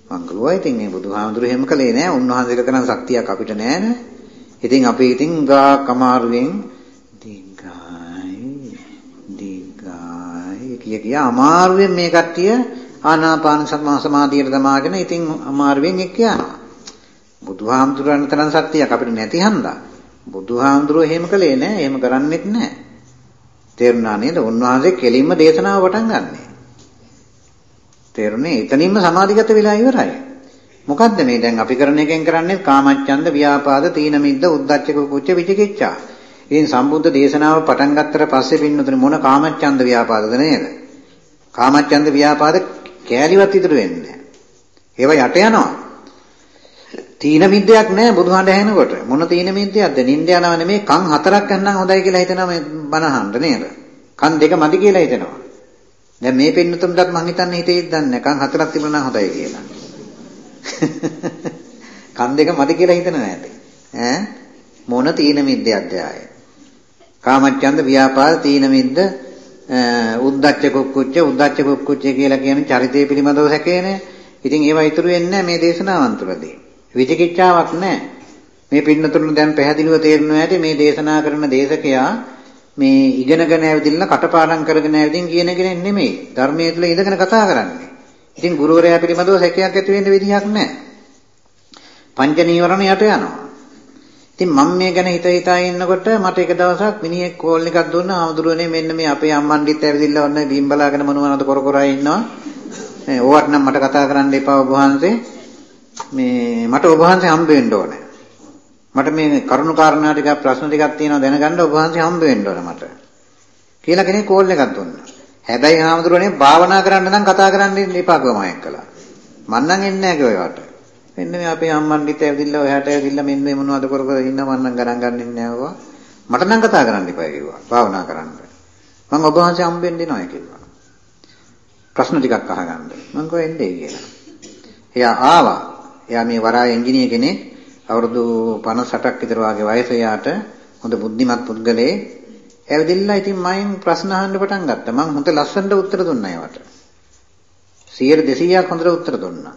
මං ගුවා ඉතින් මේ බුදුහාමුදුරුවෝ එහෙම කළේ නෑ. උන්වහන්සේට කරන ශක්තියක් අපිට නෑනේ. ඉතින් අපි ඉතින් ගා කමාරුවෙන් කිය කිය අමාරුවෙන් මේ කට්ටිය ආනාපාන සමාධියට දමාගෙන ඉතින් අමාරුවෙන් එක්ක යනවා. බුදුහාමුදුරන් තරම් ශක්තියක් අපිට නැති හන්දා. බුදුහාමුදුරුවෝ එහෙම කළේ නෑ. එහෙම කරන්නෙත් නෑ. තේරුණා නේද? උන්වහන්සේ කෙලින්ම දේශනාව පටන් ගන්නෑ. තේරුණේ? එතනින්ම සමාධිගත වෙලා ඉවරයි. මොකද්ද මේ දැන් අපි කරන එකෙන් කරන්නේ කාමච්ඡන්ද, ව්‍යාපාද, තීන මිද්ද, උද්ධච්ච කුච්ච විචිකිච්ඡා. ඉතින් සම්බුද්ධ දේශනාව පටන් ගත්තට පස්සේ පින්නතුනේ මොන කාමච්ඡන්ද ව්‍යාපාදද නේද? කාමච්ඡන්ද ව්‍යාපාද කෑලිවත් ඉතුරු වෙන්නේ නැහැ. ඒවා යට යනවා. තීන මිද්දයක් නැහැ බුදුහාඳ ඇහෙනකොට. මොන තීන මිද්දයක්ද? නින්ද යනව නෙමෙයි කන් හතරක් ගන්නම් හොඳයි කියලා හිතනවා මේ බනහන්න නේද? කන් දෙක මදි කියලා හිතනවා. දැන් මේ පින්නතුන්ටත් මං හිතන්නේ හිතේ දන්නේ කන් හතරක් තිබුණා හොඳයි කියලා. කන් දෙක මදි කියලා හිතනවා ඇති. ඈ මොන තීන මිද්දයක්ද ආයේ? කාමච්ඡන්ද ව්‍යාපාද තීන මිද්ද උද්දච්ච කුක්කුච්ච උද්දච්ච කුක්කුච්ච කියලා කියන චරිතය පිළිබඳව සැකේනේ. ඉතින් ඒවා ඉතුරු වෙන්නේ මේ දේශනාවන් තුළදී. විචිකිච්ඡාවක් නැහැ. මේ පින්නතුන් දැන් පැහැදිලිව තේරෙනවා ඇති මේ දේශනා කරන දේශකයා මේ ඉගෙනගෙන ඇවිදින්න කටපාඩම් කරගෙන ඇවිදින් කියන කෙනෙක් නෙමෙයි. ධර්මයේ තුල ඉඳගෙන කතා කරන්නේ. ඉතින් ගුරුවරයා පිළිබඳව සැකයක් ඇති වෙන්න විදිහක් නැහැ. පංච නීවරණ යට යනවා. ඉතින් මම මේ ගැන හිත හිතා ඉන්නකොට මට එක දවසක් මිනිහෙක් කෝල් එකක් දුන්නා ආමුදුරනේ මෙන්න මේ අපේ අම්මන්ඩිත් ඇවිදින්න ඔන්න බීම් බලාගෙන මොනවද කර කර ඉන්නවා. මේ ඕවට නම් මට කතා කරන්න එපා ඔබ වහන්සේ. මේ මට ඔබ වහන්සේ හම්බ වෙන්න ඕනේ. මට මේ කරුණු කාරණා ටිකක් ප්‍රශ්න ටිකක් තියෙනවා දැනගන්න ඔබ වහන්සේ හම්බ වෙන්න ඕනේ මට. කියලා කෙනෙක් කෝල් එකක් දුන්නා. හැබැයි හාමුදුරනේ භාවනා කරන්න නම් කතා කරන්න ඉන්න එපා කොහොම එක්කලා. මං නම් එන්නේ නැහැ කිව්වා ඒවට. මෙන්න මේ අපේ අම්මන්ඩිත් ඇවිදින්න ඔයාට ඇවිදින්න මෙන්න මේ මොනවද කර කර ඉන්න මං නම් ගණන් ගන්න ඉන්නේ නැහැ මට නම් කතා කරන්න එපා කිව්වා. භාවනා කරන්න. මං ඔබ වහන්සේ හම්බෙන්න එනවා කිව්වා. ප්‍රශ්න ටිකක් අහගන්න. මං කොහෙ එන්නේ කියලා. එයා ආවා. එයා මේ වරා එන්ජිනියර් කෙනෙක්. අවුරුදු 58ක් විතර වගේ වයස එයාට හොඳ බුද්ධිමත් පුද්ගලයෙක්. ඇවිදින්න ඉතින් මයින් ප්‍රශ්න අහන්න පටන් ගත්තා. මං හොඳ ලස්සනට උත්තර දුන්නා ඒවට. 100 200ක් හොඳට උත්තර දුන්නා.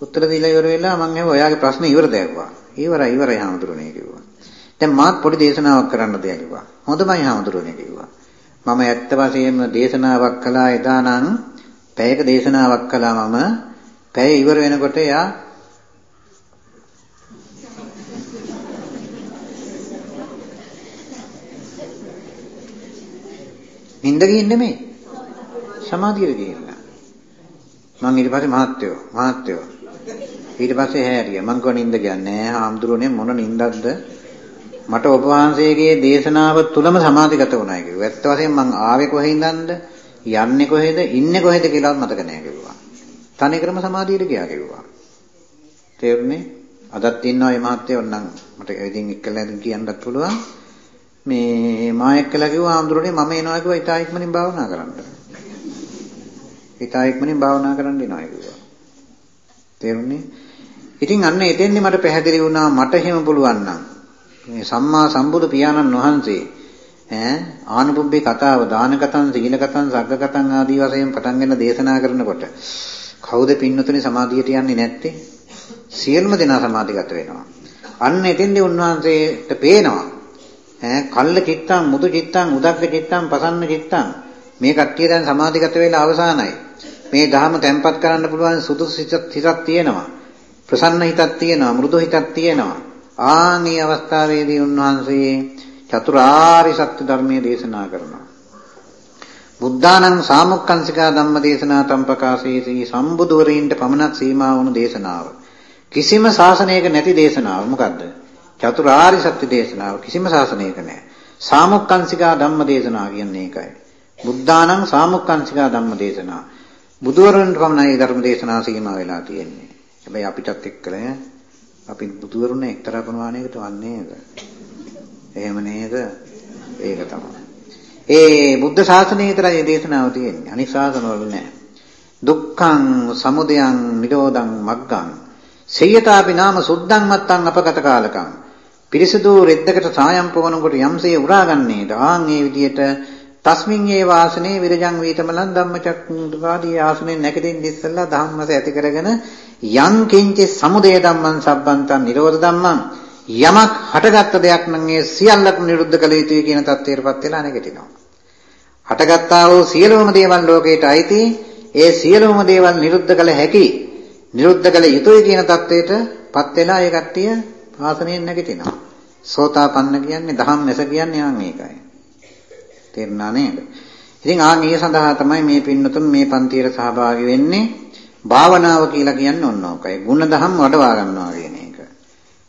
උත්තර දීලා ඉවර වෙලා මං ඇහුවා ඔයාගේ ප්‍රශ්න ඉවරද ඇහුවා. ඉවරයි ඉවරයි හාමුදුරනේ කිව්වා. දැන් මාත් පොඩි දේශනාවක් කරන්න දෙයක් කිව්වා. හොඳමයි හාමුදුරනේ කිව්වා. මම ඇත්ත වශයෙන්ම දේශනාවක් කළා එදා නම් පැයක දේශනාවක් කළා මම පැය ඉවර වෙනකොට එයා නින්ද ගිහින් නෙමෙයි සමාධියට ගිහිල්ලා මං ඊට පස්සේ මහත්යෝ මහත්යෝ ඊට පස්සේ හැරියා මං කෝ නින්ද කියන්නේ හාමුදුරනේ මොන නින්දක්ද මට ඔබ වහන්සේගේ දේශනාව තුලම සමාධිගත වුණා කිව්වා. ඇත්ත වශයෙන්ම මං ආවේ කොහෙන්දන්ද යන්නේ කොහෙද ඉන්නේ කොහෙද කියලාත් මතක නැහැ කිව්වා. තනිකරම සමාධියට ගියා කිව්වා. තේරුණේ? අදත් ඉන්නවා මේ මහත්තයෝ නම් මට ඉතින් එක්කලා කියන්නත් පුළුවන්. මේ මා එක්කලා කිව්වා ආම්දුරනේ මම එනවා කිව්වා ඊට ඉක්මනින් භාවනා කරන්න. ඊට ඉක්මනින් භාවනා කරන්න එනවා කිව්වා. තේරුණේ? ඉතින් අන්න එතෙන්දී මට පැහැදිලි වුණා මට එහෙම පුළුවන් නම්. මේ සම්මා සම්බුදු පියාණන් වහන්සේ ඈ ආනුභුබ්බේ කතාව දාන කතන් සීල කතන් සග්ග කතන් ආදී වශයෙන් පටන් ගන්න දේශනා කරනකොට කවුද පින්නතුනේ සමාධියට යන්නේ නැත්තේ? සියලුම දෙනා සමාධිගත වෙනවා. අන්න එතෙන්දී උන්වහන්සේට පේනවා ඈ කල්ල චිත්තං මුදු චිත්තං උදග්ග චිත්තං පසන්න චිත්තං. මේ කට්ටිය දැන් සමාධිගත වෙලා අවසానයි මේ ධහම තැම්පත් කරන්න පුළුවන් සුදුසු හිතක් තියෙනවා ප්‍රසන්න හිතක් තියෙනවා මෘදු හිතක් තියෙනවා ආනී අවස්ථාවේදී උන්වහන්සේ චතුරාරි සත්‍ය ධර්මයේ දේශනා කරනවා. බුද්ධානං සාමුක්ඛංසිකා ධම්ම දේශනා තම්පකාසීසී සම්බුදුවරින්ට පමණක් සීමා වුණු දේශනාව. කිසිම ශාසනයක නැති දේශනාව මොකද්ද? චතුරාරි සත්‍ය දේශනාව කිසිම ශාසනයක නැහැ. සාමුක්ඛංසිකා ධම්ම දේශනා කියන්නේ ඒකයි. බුද්ධානං සාමුක්ඛංසිකා ධම්ම දේශනා. බුදුවරුන්ට පමණයි ධර්ම දේශනා සීමා වෙලා තියෙන්නේ. හැබැයි අපිටත් එක්කලා අපි බුදුවරුන් එක්තරා ප්‍රමාණයකට වන්නේ නේද? එහෙම නේද? ඒක තමයි. ඒ බුද්ධ ශාසනය විතරයි දේශනාව තියෙන්නේ. අනිත් ශාසනවල නෑ. දුක්ඛං සමුදයං නිරෝධං මග්ගං සේයතාපි නාම සුද්ධං මත්තං අපගත කාලකං පිරිසුදු රෙද්දකට සායම් පවනකොට යම්සේ උරාගන්නේද ආන් ඒ විදියට තස්මින් ඒ වාසනේ විරජං වීතමලං ධම්මචක්කුකාදී ආසනේ නැකෙදින් ඉස්සල්ලා ධම්මස ඇති කරගෙන යං කිංචි සමුදය ධම්මං සබ්බන්තං නිරෝධ ධම්මං යමක් හටගත්ත දෙයක් නම් ඒ සියල්ලක්ම නිරුද්ධ කළ යුතුයි කියන தත්ත්වයටපත් වෙලා නැගිටිනවා. හටගත්තා වූ සියලුම දේවල් ලෝකයට අයිති ඒ සියලුම දේවල් නිරුද්ධ කළ හැකි නිරුද්ධ කළ යුතුයි කියන தත්ත්වයටපත් වෙලා ඒ කට්ටිය ආසනයෙන් නැගිටිනවා. සෝතාපන්න කියන්නේ දහම් මෙස කියන්නේ ආන් මේකයි. තේරුණා නේද? ඉතින් ආන් ඒ සඳහා තමයි මේ පින්නතුන් මේ පන්තියට සහභාගී වෙන්නේ. භාවනාව කියලා කියන්නේ ඔන්න ඔකයි. ಗುಣ දහම් වඩවා ගන්නවා කියන එක.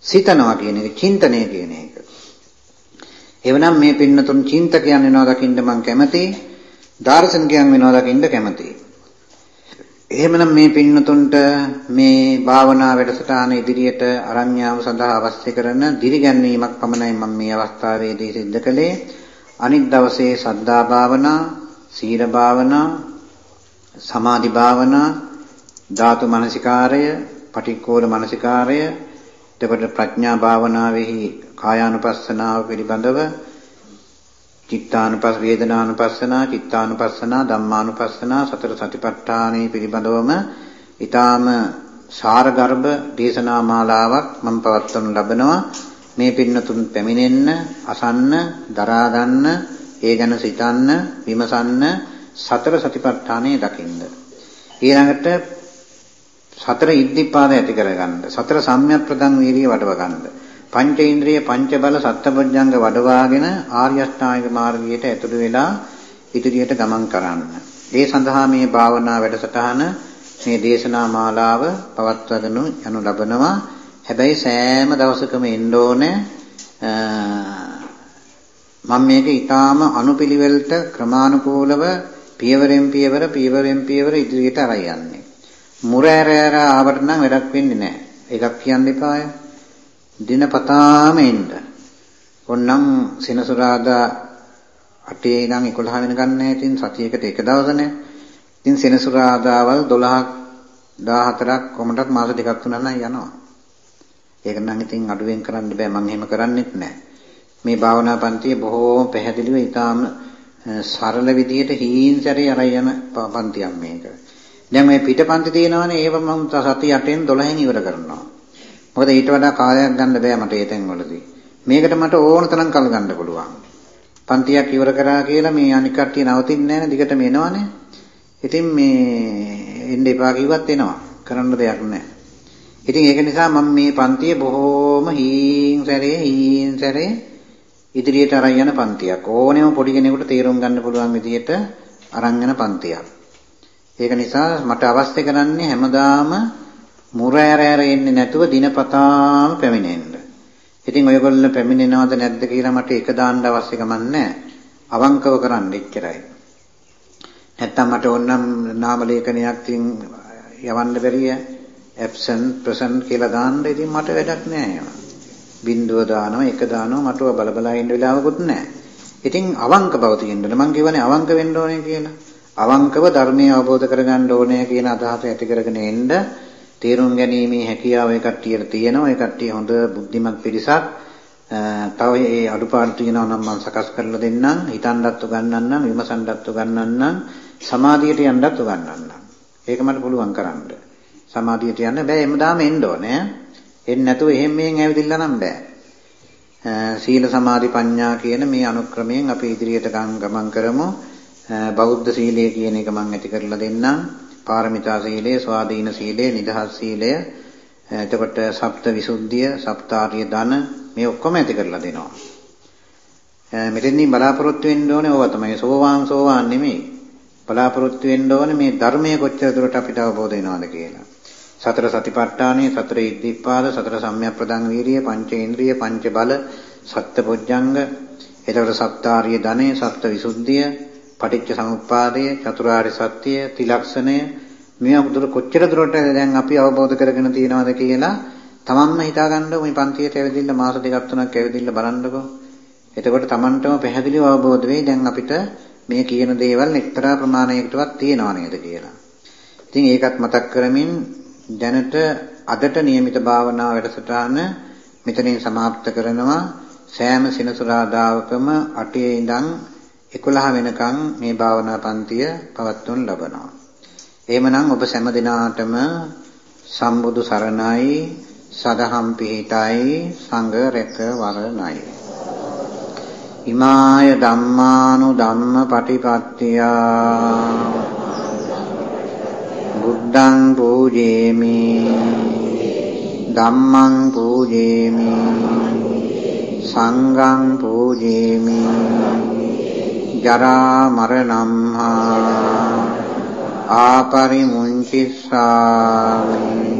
සිතනවා කියන එක, චින්තනය කියන එක. එවනම් මේ පින්නතුන් චින්තකයන් වෙනවා දකින්න මම කැමතියි. දාර්ශනිකයන් වෙනවා දකින්න කැමතියි. එහෙමනම් මේ පින්නතුන්ට මේ භාවනා වැඩසටහන ඉදිරියට අරන් යාම සඳහා අවශ්‍ය කරන දිරිගැන්වීමක් පමණයි මම මේ අවස්ථාවේදී සිද්ධ කළේ. අනිත් දවසේ සද්ධා භාවනා, සීල භාවනා, සමාධි භාවනා, ධාතු මනසිකාරය, පටික්කෝල මනසිකාරය, එතකොට ප්‍රඥා භාවනාවෙහි කායානුපස්සනාව පිළිබඳව චිත්තානුපස් වේදනානුපස්සනා චිත්තානුපස්සනා ධම්මානුපස්සනා සතර සතිපට්ඨානෙ පිළිබඳවම ඊටාම සාරගර්භ දේශනා මාලාවක් මම පවත්වනු ලබනවා. මේ පින්නතුන් පැමිණෙන්න අසන්න දරා ගන්න ඒ ගැන සිතන්න විමසන්න සතර සතිපට්ඨානෙ දකින්න ඊළඟට සතර ඉද්ධිපාද ඇති කරගන්න සතර සම්‍යක් ප්‍රදන් වීර්ය වඩව ගන්න පංචේන්ද්‍රිය පංච බල සත්බොජ්ජංග වඩවාගෙන ආර්ය අෂ්ටාංගික මාර්ගයට ඇතුළු වෙලා ඉදිරියට ගමන් කරන්න. ඒ සඳහා මේ භාවනා වැඩසටහන මේ දේශනා මාලාව පවත්වාගෙන යනු ලබනවා. හැබැයි සෑම දවසකම එන්න ඕනේ මම මේක ඊටාම අනුපිළිවෙලට ක්‍රමානුකූලව පියවරෙන් පියවර පියවරෙන් පියවර ඉදිරියට අරයි යන්නේ. මුර ඇර ඇර ආවට නම් වැඩක් වෙන්නේ නැහැ. ඒකක් කියන්න එපාය. දිනපතාම එන්න. ඕන්නම් සෙනසුරාදා 8 ඉඳන් 11 වෙනකන් නැහැ. ඉතින් සතියකට එක දවසනේ. ඉතින් සෙනසුරාදාවල් 12ක් 14ක් කොමඩක් මාස දෙකක් තුනක් නම් යනවා. ඒක නම් ඉතින් අඩුවෙන් කරන්න බෑ මම එහෙම කරන්නෙත් නෑ. මේ භාවනා පන්තිය බොහෝම පැහැදිලිව ඊටාම සරල විදියට හීන්සරේ අරයි යන පන්තියක් මේක. දැන් මේ පිටපන්ති තියෙනවනේ ඒව මම සති 8න් 12න් ඉවර කරනවා. මොකද ඊට වඩා කාලයක් ගන්න බෑ මට ඒ තැන්වලදී. මේකට මට ඕන තරම් කල් ගන්න පුළුවන්. පන්තියක් ඉවර කරා කියලා මේ අනික් කට්ටිය නවතින්නේ නැහැ නේ දිගටම එනවනේ. ඉතින් මේ එන්න එපා කිව්වත් එනවා. කරන්න දෙයක් නැහැ. ඉතින් ඒක නිසා මම මේ පන්තිය බොහෝම හීන් සැරේ හීන් සැරේ ඉදිරියට අරන් යන පන්තියක්. ඕනෙම පොඩි කෙනෙකුට තේරුම් ගන්න පුළුවන් විදිහට අරන් යන පන්තියක්. ඒක නිසා මට අවශ්‍ය කරන්නේ හැමදාම මුර ඇර ඇර එන්නේ නැතුව දිනපතාම පැමිණෙන්න. ඉතින් ඔයගොල්ලෝ පැමිණෙනවද නැද්ද කියලා මට එක දාන්න අවශ්‍ය ගමන් නැහැ. අවංකව කරන්න එච්චරයි. නැත්තම් මට ඕනනම් නාම ලේඛනයක් තින් යවන්න බැරිය absent present කියලා දාන්න ඉතින් මට වැඩක් නැහැ ඒවා. බිඳුව දානවා එක දානවා මට බල බල ඉන්න වෙලාවකුත් නැහැ. ඉතින් අවංක බව තියෙන්න ඕනේ. මං කියවනේ අවංක වෙන්න ඕනේ කියලා. අවංකව ධර්මය අවබෝධ කරගන්න ඕනේ කියන අදහස ඇති කරගෙන එන්න තේරුම් ගැනීමේ හැකියාව ඒ කට්ටියට තියෙනවා. ඒ කට්ටිය හොඳ බුද්ධිමත් පිරිසක්. තව ඒ අඩුපාඩු තියෙනවා නම් මම සකස් කරලා දෙන්නම්. හිතන්නත් උගන්වන්නම්, විමසන්නත් උගන්වන්නම්, සමාධියට යන්නත් උගන්වන්නම්. ඒක මට පුළුවන් කරන්න. සමාධියට යන්න බෑ එමුදාම එන්න ඕනේ. එන්නේ නැතුව එහෙම මෙහෙන් ඇවිදින්න නම් බෑ. සීල සමාධි ප්‍රඥා කියන මේ අනුක්‍රමයෙන් අපි ඉදිරියට ගමන් කරමු. බෞද්ධ සීලය කියන එක මම ඇති කරලා දෙන්නම්. පාරමිතා සීලය, ස්වාධීන සීලය, නිදහස් සීලය, එතකොට සප්ත විසුද්ධිය, සප්තාර්ය ධන මේ ඔක්කොම ඇති කරලා දෙනවා. මෙතෙන්දී බලාපොරොත්තු වෙන්න ඕනේ ඕවා තමයි සෝවාන් සෝවාන් නෙමෙයි. බලාපොරොත්තු වෙන්න ඕනේ මේ ධර්මයේ කොච්චර දුරට අපිට අවබෝධ වෙනවද කියලා. සතර සතිපට්ඨානයේ සතර ඉද්ධිපාද සතර සම්‍යක් ප්‍රදාන වීරිය පංචේන්ද්‍රිය පංච බල සත්පොජ්ජංග එතකොට සප්තාර්ය ධනෙ සප්ත විසුද්ධිය පටිච්ච සමුප්පාදය, චතුරාර්ය සත්‍ය, තිලක්ෂණය මේ දුර කොච්චර දුරට දැන් අපි අවබෝධ කරගෙන තියෙනවද කියලා තමන්ම හිතාගන්න මේ පන්තියට ඇවිදින්න මාස දෙකක් තුනක් ඇවිදින්න බලන්නකෝ. එතකොට තමන්ටම පැහැදිලිව අවබෝධ වෙයි දැන් අපිට මේ කියන දේවල් එක්තරා ප්‍රමාණයකටවත් තියෙනව නේද කියලා. ඉතින් ඒකත් මතක් කරමින් දැනට අදට નિયમિત භාවනා වැඩසටහන මෙතනින් સમાપ્ત කරනවා. සෑම සිනසුරාදාවකම 8 ඉඳන් 11 වෙනකන් මේ භාවනා පන්තිය පවත්වනු ලබනවා. එහෙමනම් ඔබ සෑම දිනාටම සම්බුදු සරණයි සදහම් පිහිටයි සංඝ රැක වරණයි. ඉමාය ධම්මානු ධම්ම පටිපත්තියා බුද්ධං පූජේමි. ධම්මං පූජේමි. සංඝං පූජේමි. ජරා මරණම් හා ආපරිමුංචිස්සාමි.